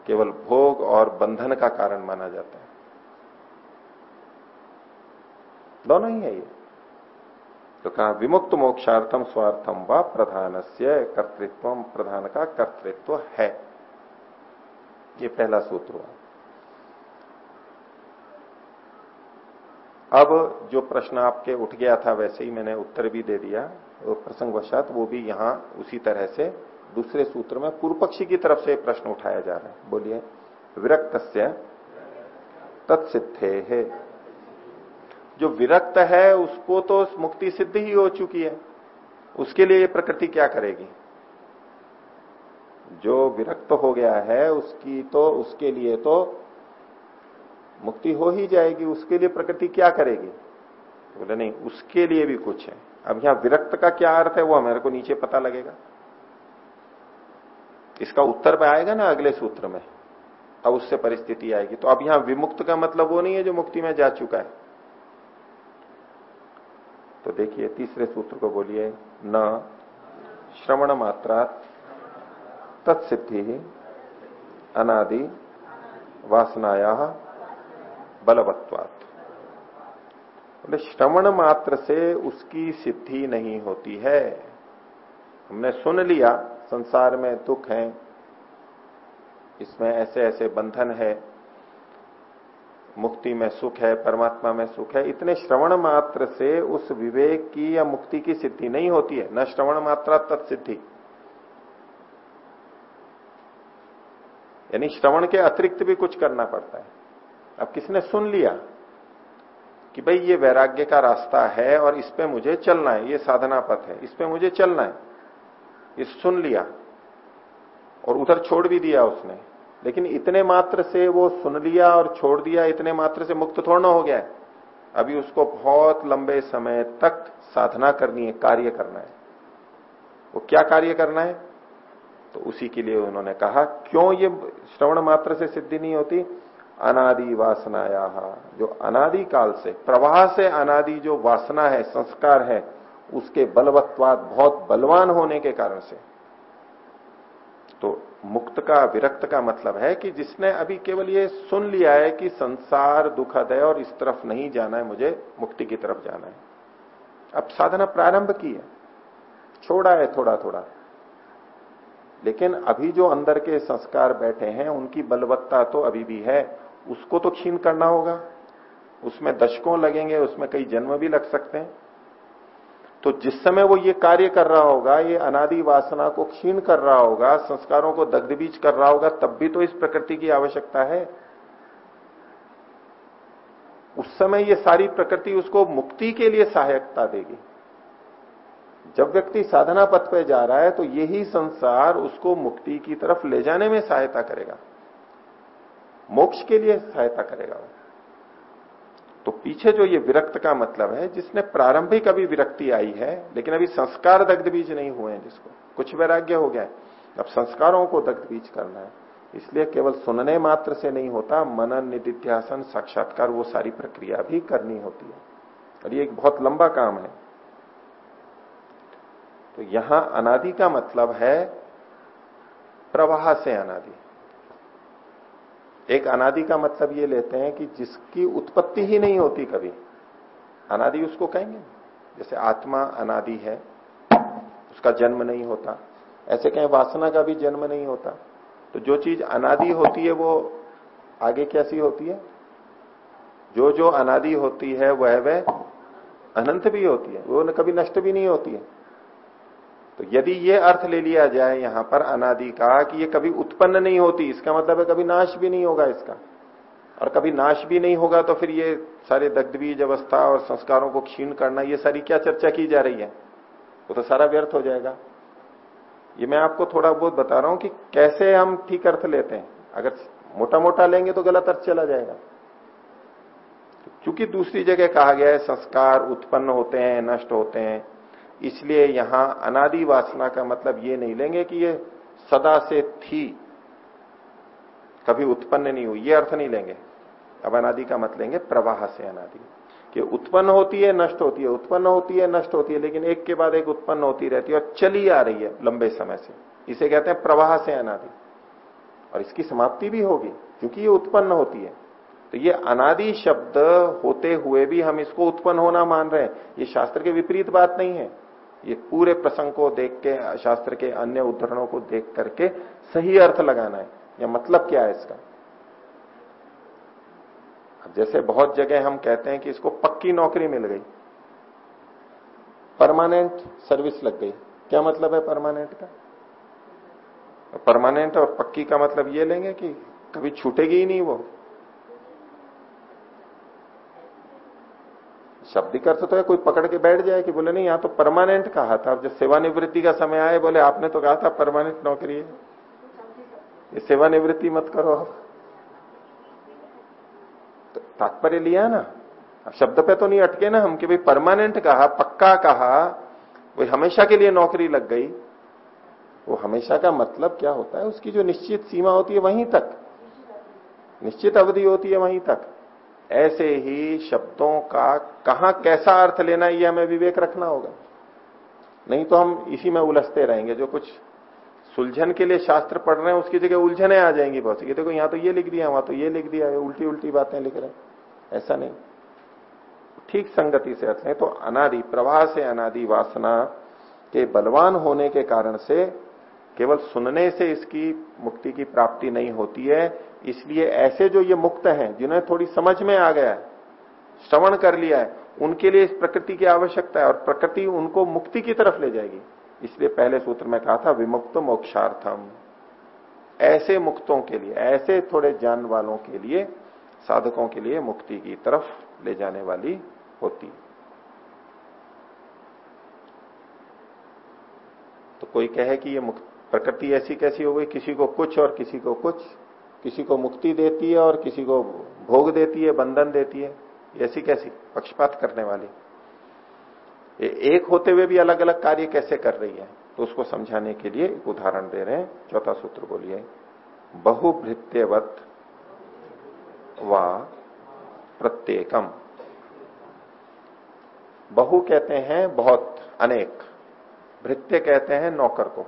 केवल भोग और बंधन का कारण माना जाता है। दोनों ही है ये। तो कहा, विमुक्त मोक्षार्थम स्वार्थम व प्रधान से कर्तृत्व प्रधान का कर्तृत्व है। ये पहला सूत्र हुआ। अब जो प्रश्न आपके उठ गया था, वैसे ही मैंने उत्तर भी दे दिया तो प्रसंगवशात, वो भी यहाँ उसी तरह से, दूसरे सूत्र में पूर्व पक्षी की तरफ़ से प्रश्न उठाया जा रहा है। बोलिए विरक्त तत्सिद्धे। है जो विरक्त है, उसको तो मुक्ति सिद्ध ही हो चुकी है। उसके लिए प्रकृति क्या करेगी? जो विरक्त हो गया है, उसकी तो उसके लिए तो मुक्ति हो ही जाएगी। उसके लिए प्रकृति क्या करेगी? बोले, नहीं, उसके लिए भी कुछ है। अब यहाँ विरक्त का क्या अर्थ है, वो हमारे को नीचे पता लगेगा। इसका उत्तर पे आएगा ना अगले सूत्र में। अब उससे परिस्थिति आएगी। तो अब यहाँ विमुक्त का मतलब वो नहीं है जो मुक्ति में जा चुका है। तो देखिए, तीसरे सूत्र को बोलिए, न, श्रवण मात्रा तत्सिद्धि अनादि, वासनाया, बलवत्वात्। बोले, श्रवण मात्र से उसकी सिद्धि नहीं होती है। हमने सुन लिया, संसार में दुख है, इसमें ऐसे ऐसे बंधन है मुक्ति में सुख है, परमात्मा में सुख है, इतने श्रवण मात्र से उस विवेक की या मुक्ति की सिद्धि नहीं होती है। न श्रवण मात्रा तत्सिद्धि यानी श्रवण के अतिरिक्त भी कुछ करना पड़ता है। अब किसने सुन लिया कि भाई ये वैराग्य का रास्ता है और इस पे मुझे चलना है, ये साधना पथ है, इस पे मुझे चलना है। ये सुन लिया और उधर छोड़ भी दिया उसने। लेकिन इतने मात्र से वो सुन लिया और छोड़ दिया, इतने मात्र से मुक्त थोड़ा हो गया है। अभी उसको बहुत लंबे समय तक साधना करनी है, कार्य करना है। वो क्या कार्य करना है? तो उसी के लिए उन्होंने कहा, क्यों ये श्रवण मात्र से सिद्धि नहीं होती? अनादि वासनाया जो अनादि काल से, प्रवाह से अनादि जो वासना है, संस्कार है, उसके बलवत्वाद बहुत बलवान होने के कारण से। तो मुक्त का, विरक्त का मतलब है कि जिसने अभी केवल ये सुन लिया है कि संसार दुखद है और इस तरफ़ नहीं जाना है, मुझे मुक्ति की तरफ़ जाना है। अब साधना प्रारंभ की है। छोड़ा है थोड़ा थोड़ा। लेकिन अभी जो अंदर के संस्कार बैठे हैं, उनकी बलवत्ता तो अभी भी है। उसको तो क्षीण करना होगा। उसमें दशकों लगेंगे, उसमें कई जन्म भी लग सकते हैं। तो जिस समय वो ये कार्य कर रहा होगा, ये अनादि वासना को क्षीण कर रहा होगा, संस्कारों को दग्धबीज कर रहा होगा, तब भी तो इस प्रकृति की आवश्यकता है। उस समय ये सारी प्रकृति उसको मुक्ति के लिए सहायकता देगी। जब व्यक्ति साधना पथ पे जा रहा है तो यही संसार उसको मुक्ति की तरफ़ ले जाने में सहायता करेगा। मोक्ष के लिए सहायता करेगा तो पीछे जो ये विरक्त का मतलब है, जिसने प्रारंभिक अभी विरक्ति आई है, लेकिन अभी संस्कार दग्ध बीज नहीं हुए हैं जिसको। कुछ वैराग्य हो गया अब संस्कारों को दग्ध बीज करना है। इसलिए केवल सुनने मात्र से नहीं होता मनन निधिध्यासन साक्षात्कार, वो सारी प्रक्रिया भी करनी होती है। और ये एक बहुत लंबा काम है। तो यहाँ अनादि का मतलब है, प्रवाह से अनादि। एक अनादि का मतलब ये लेते हैं कि जिसकी उत्पत्ति ही नहीं होती कभी, अनादि उसको कहेंगे। जैसे आत्मा अनादि है, उसका जन्म नहीं होता। ऐसे कहें वासना का भी जन्म नहीं होता। तो जो चीज़ अनादि होती है, वो आगे कैसी होती है? जो जो अनादि होती है, वह वह अनंत भी होती है। वो कभी नष्ट भी नहीं होती है। तो यदि ये अर्थ ले लिया जाए यहाँ पर अनादि का कि ये कभी उत्पन्न नहीं होती, इसका मतलब है कभी नाश भी नहीं होगा इसका। और कभी नाश भी नहीं होगा तो फिर ये सारे दग्धबीज अवस्था और संस्कारों को क्षीण करना, ये सारी क्या चर्चा की जा रही है? वो तो सारा व्यर्थ हो जाएगा। ये मैं आपको थोड़ा बहुत बता रहा हूँ कि कैसे हम ठीक अर्थ लेते हैं। अगर मोटा मोटा लेंगे तो गलत अर्थ चला जाएगा। क्योंकि दूसरी जगह कहा गया है, संस्कार उत्पन्न होते हैं, नष्ट होते हैं। इसलिए यहाँ अनादि वासना का मतलब ये नहीं लेंगे कि ये सदा से थी, कभी उत्पन्न नहीं हुई, ये अर्थ नहीं लेंगे। अब अनादि का मत लेंगे, प्रवाह से अनादि। कि उत्पन्न होती है, नष्ट होती है, उत्पन्न होती है, नष्ट होती है, लेकिन एक के बाद एक उत्पन्न होती रहती है और चली आ रही है लंबे समय से। इसे कहते हैं प्रवाह से अनादि। और इसकी समाप्ति भी होगी, क्योंकि ये उत्पन्न होती है। तो ये अनादि शब्द होते हुए भी हम इसको उत्पन्न होना मान रहे हैं। ये शास्त्र के विपरीत बात नहीं है। ये पूरे प्रसंग को देख के, शास्त्र के अन्य उदाहरणों को देख करके सही अर्थ लगाना है। या मतलब क्या है इसका? जैसे बहुत जगह हम कहते हैं कि इसको पक्की नौकरी मिल गई। परमानेंट सर्विस लग गई। क्या मतलब है परमानेंट का? परमानेंट और पक्की का मतलब ये लेंगे कि कभी छूटेगी ही नहीं वो। शब्दिक अर्थ तो है, कोई पकड़ के बैठ जाए कि बोले, नहीं, यहाँ तो परमानेंट कहा था, अब जब सेवानिवृत्ति का समय आए बोले, आपने तो कहा था परमानेंट नौकरी है। ये सेवानिवृत्ति मत करो आप तो तात्पर्य लिया ना। अब शब्द पे तो नहीं अटके ना हम कि भाई परमानेंट कहा, पक्का कहा, वो हमेशा के लिए नौकरी लग गई। वो हमेशा का मतलब क्या होता है? उसकी जो निश्चित सीमा होती है वहीं तक। निश्चित अवधि होती है वहीं तक। ऐसे ही शब्दों का कहा कैसा अर्थ लेना ये हमें विवेक रखना होगा। नहीं तो हम इसी में उलझते रहेंगे। जो कुछ सुलझन के लिए शास्त्र पढ़ रहे हैं, उसकी जगह उलझने आ जाएँगी बहुत सी। देखो, यहाँ तो ये लिख दिया, वहाँ तो ये लिख दिया उल्टी उल्टी बातें लिख रहे हैं। ऐसा नहीं। ठीक संगति से अर्थ है। तो अनादि, प्रवाह से अनादि, वासना के बलवान होने के कारण से केवल सुनने से इसकी मुक्ति की प्राप्ति नहीं होती है। इसलिए ऐसे जो ये मुक्त हैं, जिन्हें थोड़ी समझ में आ गया है, श्रवण कर लिया है, उनके लिए इस प्रकृति की आवश्यकता है और प्रकृति उनको मुक्ति की तरफ़ ले जाएगी। इसलिए पहले सूत्र में कहा था, विमुक्त मोक्षार्थम। ऐसे मुक्तों के लिए, ऐसे थोड़े जान वालों के लिए, साधकों के लिए मुक्ति की तरफ़ ले जाने वाली होती। तो कोई कहे कि ये मुक्त, प्रकृति ऐसी कैसी हो गई, किसी को कुछ और किसी को कुछ किसी को मुक्ति देती है और किसी को भोग देती है, बंधन देती है ऐसी कैसी पक्षपात करने वाली। एक होते हुए भी अलग अलग कार्य कैसे कर रही है तो उसको समझाने के लिए एक उदाहरण दे रहे हैं। चौथा सूत्र बोलिए, बहुभृत्यवत व प्रत्येकम। बहु कहते हैं बहुत, अनेक। भृत्य कहते हैं नौकर को।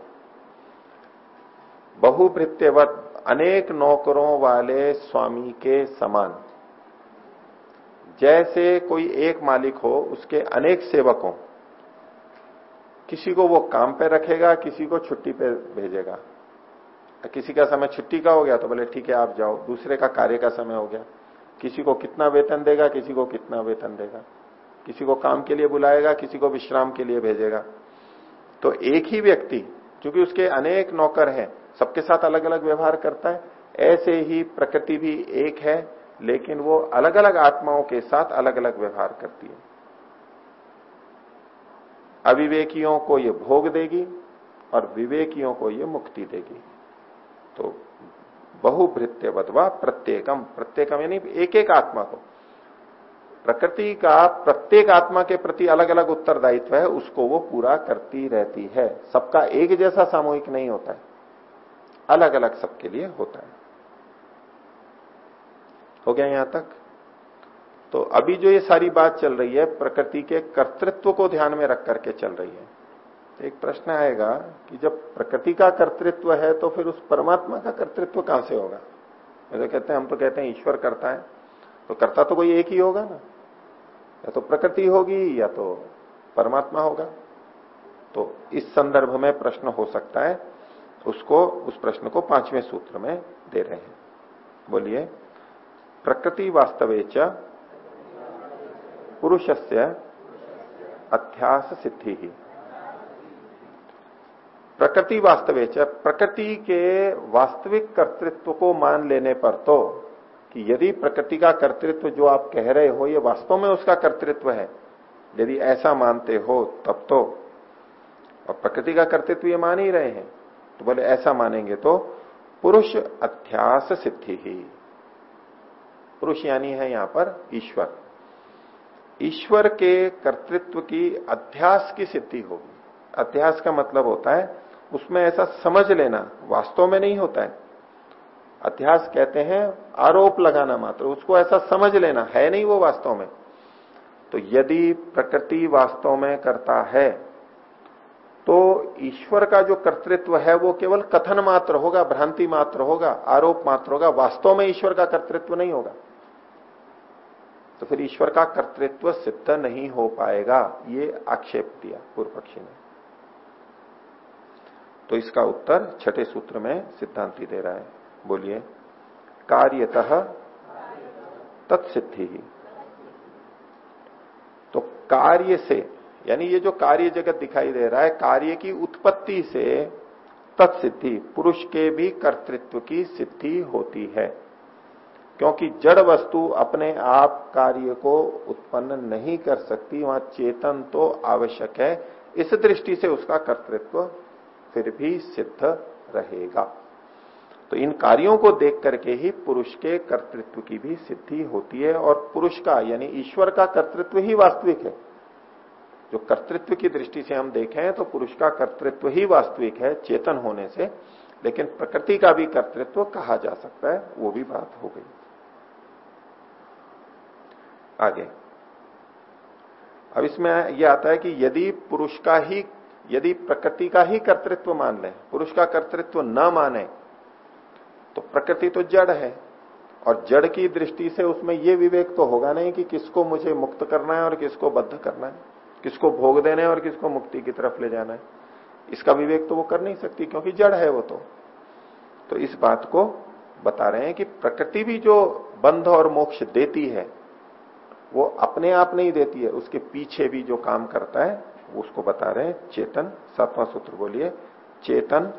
बहुभृत्यवत अनेक नौकरों वाले स्वामी के समान। जैसे कोई एक मालिक हो, उसके अनेक सेवक हो, किसी को वो काम पे रखेगा, किसी को छुट्टी पे भेजेगा। किसी का समय छुट्टी का हो गया तो बोले, ठीक है, आप जाओ, दूसरे का कार्य का समय हो गया। किसी को कितना वेतन देगा, किसी को कितना वेतन देगा। किसी को काम के लिए बुलाएगा, किसी को विश्राम के लिए भेजेगा। तो एक ही व्यक्ति क्योंकि उसके अनेक नौकर हैं सबके साथ अलग अलग व्यवहार करता है। ऐसे ही प्रकृति भी एक है, लेकिन वो अलग अलग आत्माओं के साथ अलग अलग व्यवहार करती है। अविवेकियों को ये भोग देगी और विवेकियों को ये मुक्ति देगी। तो बहुभृत्य बदवा प्रत्येकम प्रत्येकम यानी एक एक आत्मा को। प्रकृति का, प्रत्येक आत्मा के प्रति अलग अलग उत्तरदायित्व है, उसको वो पूरा करती रहती है। सबका एक जैसा सामूहिक नहीं होता है। अलग अलग सबके लिए होता है। हो गया यहाँ तक? तो अभी जो ये सारी बात चल रही है, प्रकृति के कर्तृत्व को ध्यान में रख करके चल रही है। तो एक प्रश्न आएगा कि जब प्रकृति का कर्तृत्व है तो फिर उस परमात्मा का कर्तृत्व कहाँ से होगा? तो कहते हैं, हम तो कहते हैं, ईश्वर करता है। तो करता तो कोई एक ही होगा ना? या तो प्रकृति होगी, या तो परमात्मा होगा। तो इस संदर्भ में प्रश्न हो सकता है उसको, उस प्रश्न को पाँचवें सूत्र में दे रहे हैं। बोलिए, प्रकृति वास्तवेच पुरुषस्य अध्यास सिद्धि ही प्रकृति वास्तविक प्रकृति के वास्तविक कर्तृत्व को मान लेने पर तो कि यदि प्रकृति का कर्तृत्व जो आप कह रहे हो, ये वास्तव में उसका कर्तृत्व है, यदि ऐसा मानते हो तब तो। और प्रकृति का कर्तृत्व ये मान ही रहे हैं। तो बोले, ऐसा मानेंगे तो पुरुष अध्यास सिद्धि ही। पुरुष यानी है यहाँ पर ईश्वर। ईश्वर के कर्तृत्व की अध्यास की सिद्धि होगी। अध्यास का मतलब होता है, उसमें ऐसा समझ लेना वास्तव में नहीं होता है। अध्यास कहते हैं आरोप लगाना मात्र, उसको ऐसा समझ लेना, है नहीं वो वास्तव में। तो यदि प्रकृति वास्तव में करता है तो ईश्वर का जो कर्तृत्व है, वो केवल कथन मात्र होगा, भ्रांति मात्र होगा, आरोप मात्र होगा, वास्तव में ईश्वर का कर्तृत्व नहीं होगा। तो फिर ईश्वर का कर्तृत्व सिद्ध नहीं हो पाएगा, ये आक्षेप दिया पूर्व पक्षी ने। तो इसका उत्तर छठे सूत्र में सिद्धांति दे रहा है। बोलिए, कार्यतः तत्सिद्धि। ही तो कार्य से यानी ये जो कार्य जगत दिखाई दे रहा है, कार्य की उत्पत्ति से तत्सिद्धि, पुरुष के भी कर्तृत्व की सिद्धि होती है। क्योंकि जड़ वस्तु अपने आप कार्य को उत्पन्न नहीं कर सकती, वहाँ चेतन तो आवश्यक है, इस दृष्टि से उसका कर्तृत्व फिर भी सिद्ध रहेगा। तो इन कार्यों को देख करके ही पुरुष के कर्तृत्व की भी सिद्धि होती है, और पुरुष का यानी ईश्वर का कर्तृत्व ही वास्तविक है। जो कर्तृत्व की दृष्टि से हम देखें तो पुरुष का कर्तृत्व ही वास्तविक है, चेतन होने से। लेकिन प्रकृति का भी कर्तृत्व कहा जा सकता है, वो भी बात हो गई। आगे। अब इसमें यह आता है कि यदि पुरुष का ही, यदि प्रकृति का ही कर्तृत्व मान लें, पुरुष का कर्तृत्व न माने तो प्रकृति तो जड़ है। और जड़ की दृष्टि से उसमें यह विवेक तो होगा नहीं कि किसको मुझे मुक्त करना है और किसको बद्ध करना है। किसको भोग देना है और किसको मुक्ति की तरफ़ ले जाना है। इसका विवेक तो वो कर नहीं सकती, क्योंकि जड़ है वो तो। तो इस बात को बता रहे हैं कि प्रकृति भी जो बंध और मोक्ष देती है, वो अपने आप नहीं देती है, उसके पीछे भी जो काम करता है उसको बता रहे हैं, चेतन, सातवां सूत्र बोलिए, चेतन,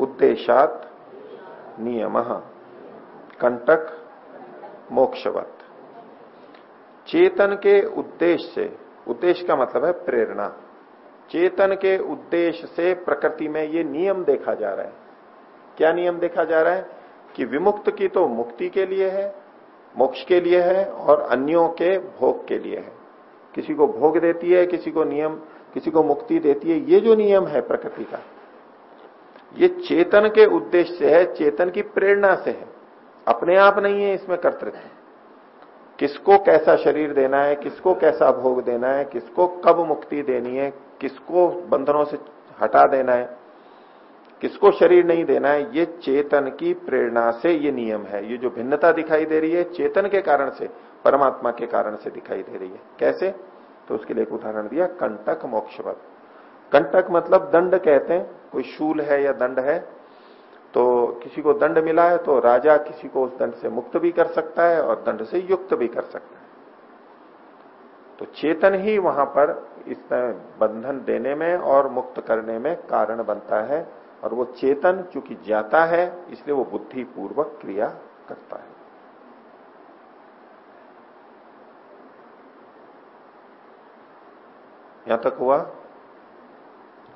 उद्देशात, नियम, कंटक, मोक्षवत। चेतन के उद्देश्य से उद्देश्य का मतलब है प्रेरणा। चेतन के उद्देश्य से प्रकृति में ये नियम देखा जा रहा है। क्या नियम देखा जा रहा है? कि विमुक्त की तो मुक्ति के लिए है, मोक्ष के लिए है और अन्यों के भोग के लिए है। किसी को भोग देती है, किसी को नियम, किसी को मुक्ति देती है, ये जो नियम है प्रकृति का, ये चेतन के उद्देश्य से है, चेतन की प्रेरणा से है। अपने आप नहीं है, इसमें कर्तृत्व किसको कैसा शरीर देना है, किसको कैसा भोग देना है, किसको कब मुक्ति देनी है, किसको बंधनों से हटा देना है, किसको शरीर नहीं देना है, ये चेतन की प्रेरणा से ये नियम है। ये जो भिन्नता दिखाई दे रही है, चेतन के कारण से, परमात्मा के कारण से दिखाई दे रही है। कैसे? तो उसके लिए एक उदाहरण दिया, कंटक मोक्षवत। कंटक मतलब दंड कहते हैं, कोई शूल है या दंड है तो किसी को दंड मिला है तो राजा किसी को उस दंड से मुक्त भी कर सकता है और दंड से युक्त भी कर सकता है। तो चेतन ही वहाँ पर इस बंधन देने में और मुक्त करने में कारण बनता है और वो चेतन चूँकि जाता है, इसलिए वो बुद्धि पूर्वक क्रिया करता है। यहाँ तक हुआ?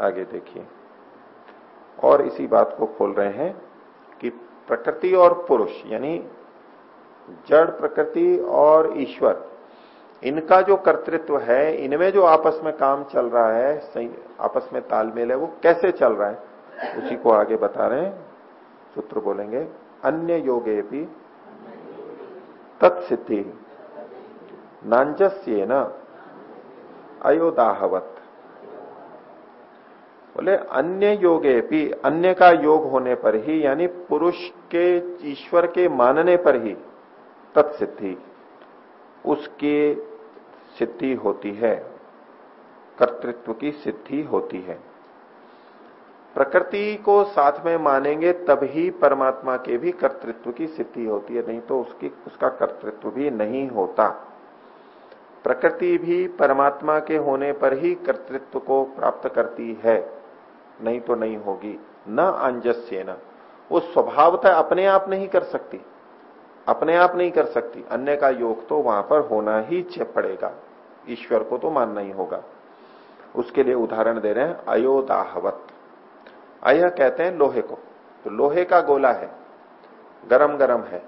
आगे देखिए। और इसी बात को खोल रहे हैं कि प्रकृति और पुरुष, यानी जड़, प्रकृति और ईश्वर, इनका जो कर्तृत्व है, इनमें जो आपस में काम चल रहा है आपस में तालमेल है, वो कैसे चल रहा है, उसी को आगे बता रहे हैं, सूत्र बोलेंगे, अन्य योगे भी तत्सिद्धि नांजस्य न अयोदाहवत। बोले, अन्य योगे भी, अन्य का योग होने पर ही, यानी पुरुष के, ईश्वर के मानने पर ही तत्सिद्धि, उसके सिद्धि होती है, कर्तृत्व की सिद्धि होती है। प्रकृति को साथ में मानेंगे तभी परमात्मा के भी कर्तृत्व की सिद्धि होती है, नहीं तो उसकी, उसका कर्तृत्व भी नहीं होता। प्रकृति भी परमात्मा के होने पर ही कर्तृत्व को प्राप्त करती है। नहीं तो नहीं होगी। न अंजस्य न वो स्वभावतः अपने आप नहीं कर सकती। अपने आप नहीं कर सकती। अन्य का योग तो वहाँ पर होना ही पड़ेगा। ईश्वर को तो मानना ही होगा। उसके लिए उदाहरण दे रहे हैं, अयोदाहवत। अय कहते हैं लोहे को। तो लोहे का गोला है। गरम गरम है।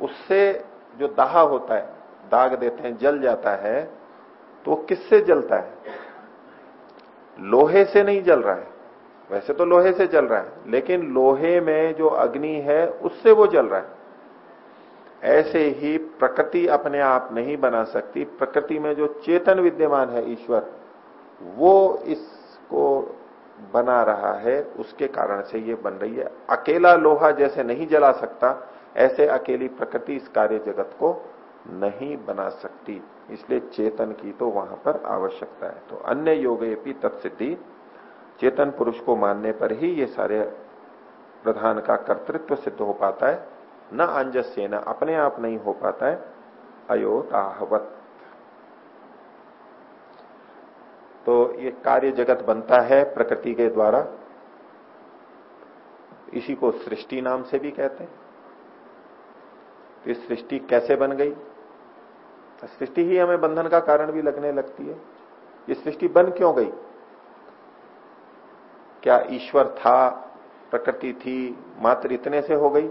उससे जो दाह होता है, दाग देते हैं, जल जाता है तो वो किससे जलता है? लोहे से नहीं जल रहा है। वैसे तो लोहे से जल रहा है, लेकिन लोहे में जो अग्नि है, उससे वो जल रहा है। ऐसे ही प्रकृति अपने आप नहीं बना सकती। प्रकृति में जो चेतन विद्यमान है ईश्वर, वो इसको बना रहा है। उसके कारण से ये बन रही है। अकेला लोहा जैसे नहीं जला सकता, ऐसे अकेली प्रकृति इस कार्य जगत को नहीं बना सकती। इसलिए चेतन की तो वहाँ पर आवश्यकता है। तो अन्य योगे भी तत्सिद्धि, चेतन पुरुष को मानने पर ही ये सारे प्रधान का कर्तृत्व सिद्ध हो पाता है। न अंजस्य न अपने आप नहीं हो पाता है। अयोताहवत। तो ये कार्य जगत बनता है प्रकृति के द्वारा। इसी को सृष्टि नाम से भी कहते हैं। तो सृष्टि कैसे बन गई? सृष्टि ही हमें बंधन का कारण भी लगने लगती है। ये सृष्टि बन क्यों गई? क्या ईश्वर था, प्रकृति थी, मात्र इतने से हो गई?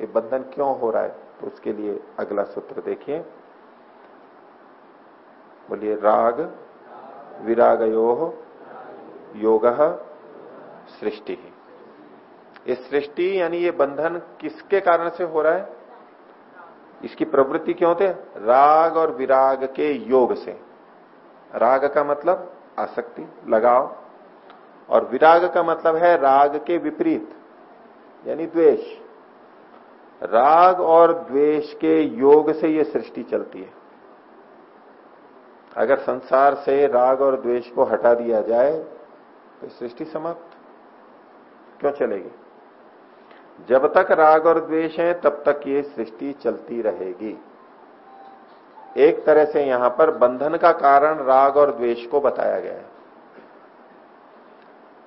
ये बंधन क्यों हो रहा है? तो उसके लिए अगला सूत्र देखिए। बोलिए, राग विरागयो योग सृष्टि। ये सृष्टि यानी ये बंधन किसके कारण से हो रहा है? इसकी प्रवृत्ति क्यों थे राग और विराग के योग से। राग का मतलब आसक्ति, लगाव, और विराग का मतलब है राग के विपरीत, यानी द्वेष। राग और द्वेष के योग से यह सृष्टि चलती है। अगर संसार से राग और द्वेष को हटा दिया जाए तो सृष्टि समाप्त। क्यों चलेगी? जब तक राग और द्वेष है, तब तक ये सृष्टि चलती रहेगी। एक तरह से यहाँ पर बंधन का कारण राग और द्वेष को बताया गया है।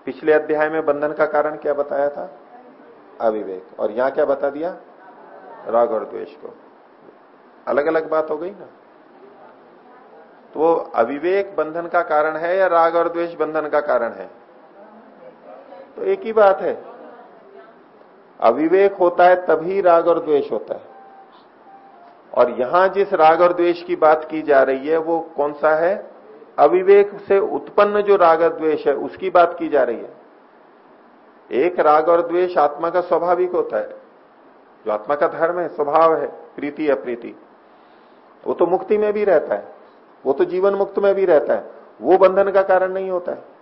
पिछले अध्याय में बंधन का कारण क्या बताया था? अविवेक। और यहाँ क्या बता दिया? राग और द्वेष को। अलग अलग बात हो गई ना? तो अविवेक बंधन का कारण है या राग और द्वेष बंधन का कारण है? तो एक ही बात है। अविवेक होता है, तभी राग और द्वेष होता है। और यहाँ जिस राग और द्वेष की बात की जा रही है, वो कौन सा है? अविवेक से उत्पन्न जो राग और द्वेष है, उसकी बात की जा रही है। एक राग और द्वेष आत्मा का स्वाभाविक होता है। जो आत्मा का धर्म है, स्वभाव है, प्रीति अप्रीति, वो तो मुक्ति में भी रहता है। वो तो जीवन मुक्त में भी रहता है। वो बंधन का कारण नहीं होता है।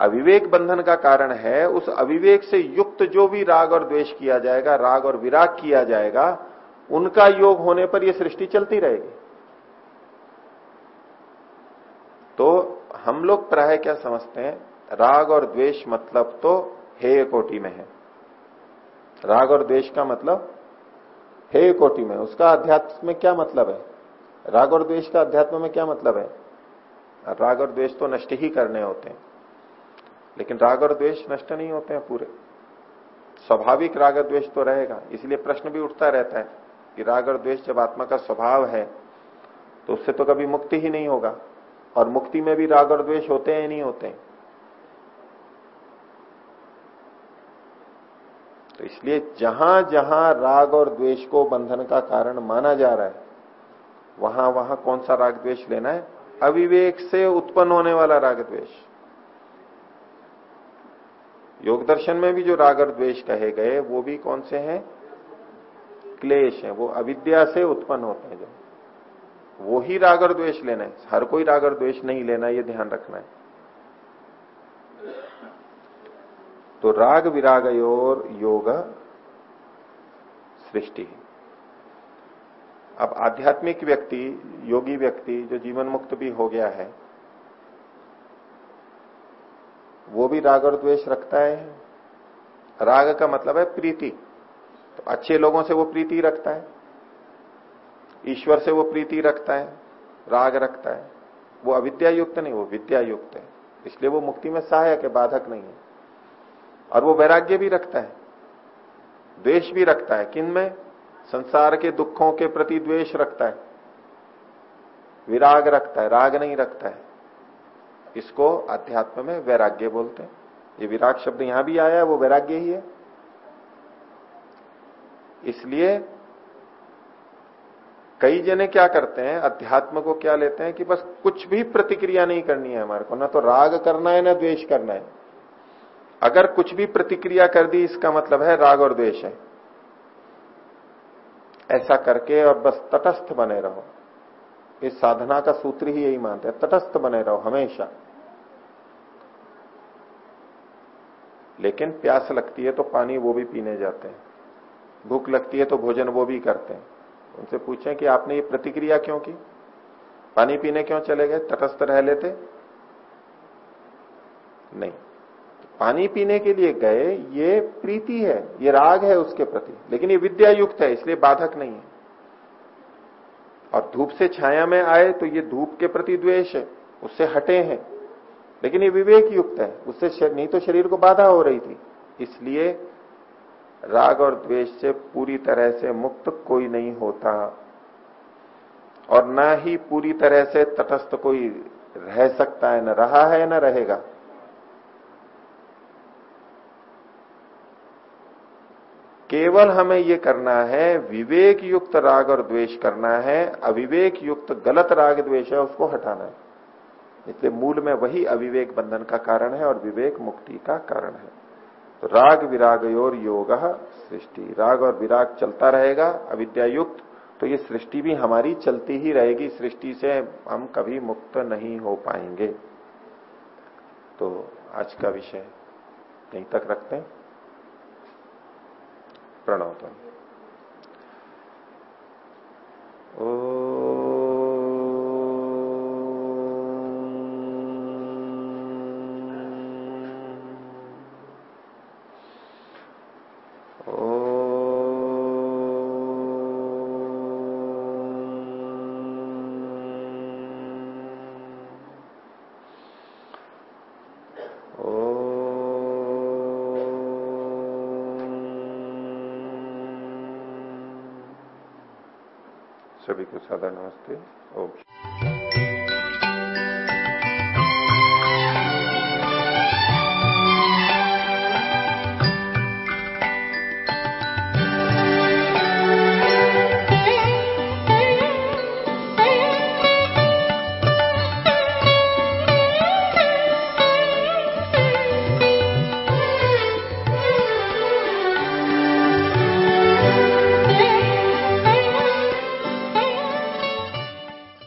अविवेक बंधन का कारण है, उस अविवेक से युक्त जो भी राग और द्वेष किया जाएगा, राग और विराग किया जाएगा, उनका योग होने पर यह सृष्टि चलती रहेगी। तो हम लोग प्राय क्या समझते हैं? राग और द्वेष मतलब तो हे कोटि में है। राग और द्वेष का मतलब हे कोटि में। उसका अध्यात्म में क्या मतलब है? राग और द्वेष का अध्यात्म में क्या मतलब है? राग और द्वेष तो नष्ट ही करने होते हैं। लेकिन राग और द्वेष नष्ट नहीं होते हैं पूरे। स्वाभाविक राग और द्वेष तो रहेगा, इसलिए प्रश्न भी उठता रहता है कि राग और द्वेष जब आत्मा का स्वभाव है तो उससे तो कभी मुक्ति ही नहीं होगा, और मुक्ति में भी राग और द्वेष होते हैं नहीं होते हैं। तो इसलिए जहाँ जहाँ राग और द्वेष को बंधन का कारण माना जा रहा है, वहाँ वहाँ कौन सा राग द्वेष लेना है? अविवेक से उत्पन्न होने वाला राग द्वेष। योग दर्शन में भी जो राग और द्वेष कहे गए, वो भी कौन से हैं? क्लेश है। वो अविद्या से उत्पन्न होते हैं जो। वो ही राग और द्वेष लेना है। हर कोई राग और द्वेष नहीं लेना, ये ध्यान रखना है। तो राग विराग और योग सृष्टि अब आध्यात्मिक व्यक्ति, योगी व्यक्ति, जो जीवन मुक्त भी हो गया है वो भी राग और द्वेष रखता है। राग का मतलब है प्रीति। तो अच्छे लोगों से वो प्रीति रखता है। ईश्वर से वो प्रीति रखता है। राग रखता है। वो अविद्या युक्त नहीं, वो विद्या युक्त है। इसलिए वो मुक्ति में सहायक है, बाधक नहीं है। और वो वैराग्य भी रखता है। द्वेष भी रखता है। किन में? संसार के दुखों के प्रति द्वेष रखता है। विराग रखता है। राग नहीं रखता है। इसको अध्यात्म में वैराग्य बोलते हैं। ये विराग शब्द यहाँ भी आया है, वो वैराग्य ही है। इसलिए कई जने क्या करते हैं, अध्यात्म को क्या लेते हैं कि बस कुछ भी प्रतिक्रिया नहीं करनी है हमारे को, ना तो राग करना है, ना द्वेष करना है। अगर कुछ भी प्रतिक्रिया कर दी, इसका मतलब है राग और द्वेष है। ऐसा करके और बस तटस्थ बने रहो। इस साधना का सूत्र ही यही मानते हैं, तटस्थ बने रहो हमेशा। लेकिन प्यास लगती है तो पानी वो भी पीने जाते हैं। भूख लगती है तो भोजन वो भी करते हैं। उनसे पूछें कि आपने ये प्रतिक्रिया क्यों की? पानी पीने क्यों चले गए? तटस्थ रह लेते? नहीं। पानी पीने के लिए गए, ये प्रीति है, ये राग है उसके प्रति। लेकिन ये विद्या युक्त है, इसलिए बाधक नहीं है। और धूप से छाया में आए तो ये धूप के प्रति द्वेष उससे हटे हैं। लेकिन ये विवेक युक्त है, उससे नहीं तो शरीर को बाधा हो रही थी। इसलिए राग और द्वेष से पूरी तरह से मुक्त कोई नहीं होता। और न ही पूरी तरह से तटस्थ कोई रह सकता है, न रहा है, न रहेगा। केवल हमें ये करना है विवेक युक्त राग और द्वेष करना है अविवेक युक्त गलत राग द्वेष है, उसको हटाना है। इसलिए मूल में वही अविवेक बंधन का कारण है और विवेक मुक्ति का कारण है। तो राग विराग और योग सृष्टि। राग और विराग चलता रहेगा अविद्या युक्त तो ये सृष्टि भी हमारी चलती ही रहेगी। सृष्टि से हम कभी मुक्त नहीं हो पाएँगे। तो आज का विषय यहीं तक रखते हैं। प्रणव ओ को नमस्ते।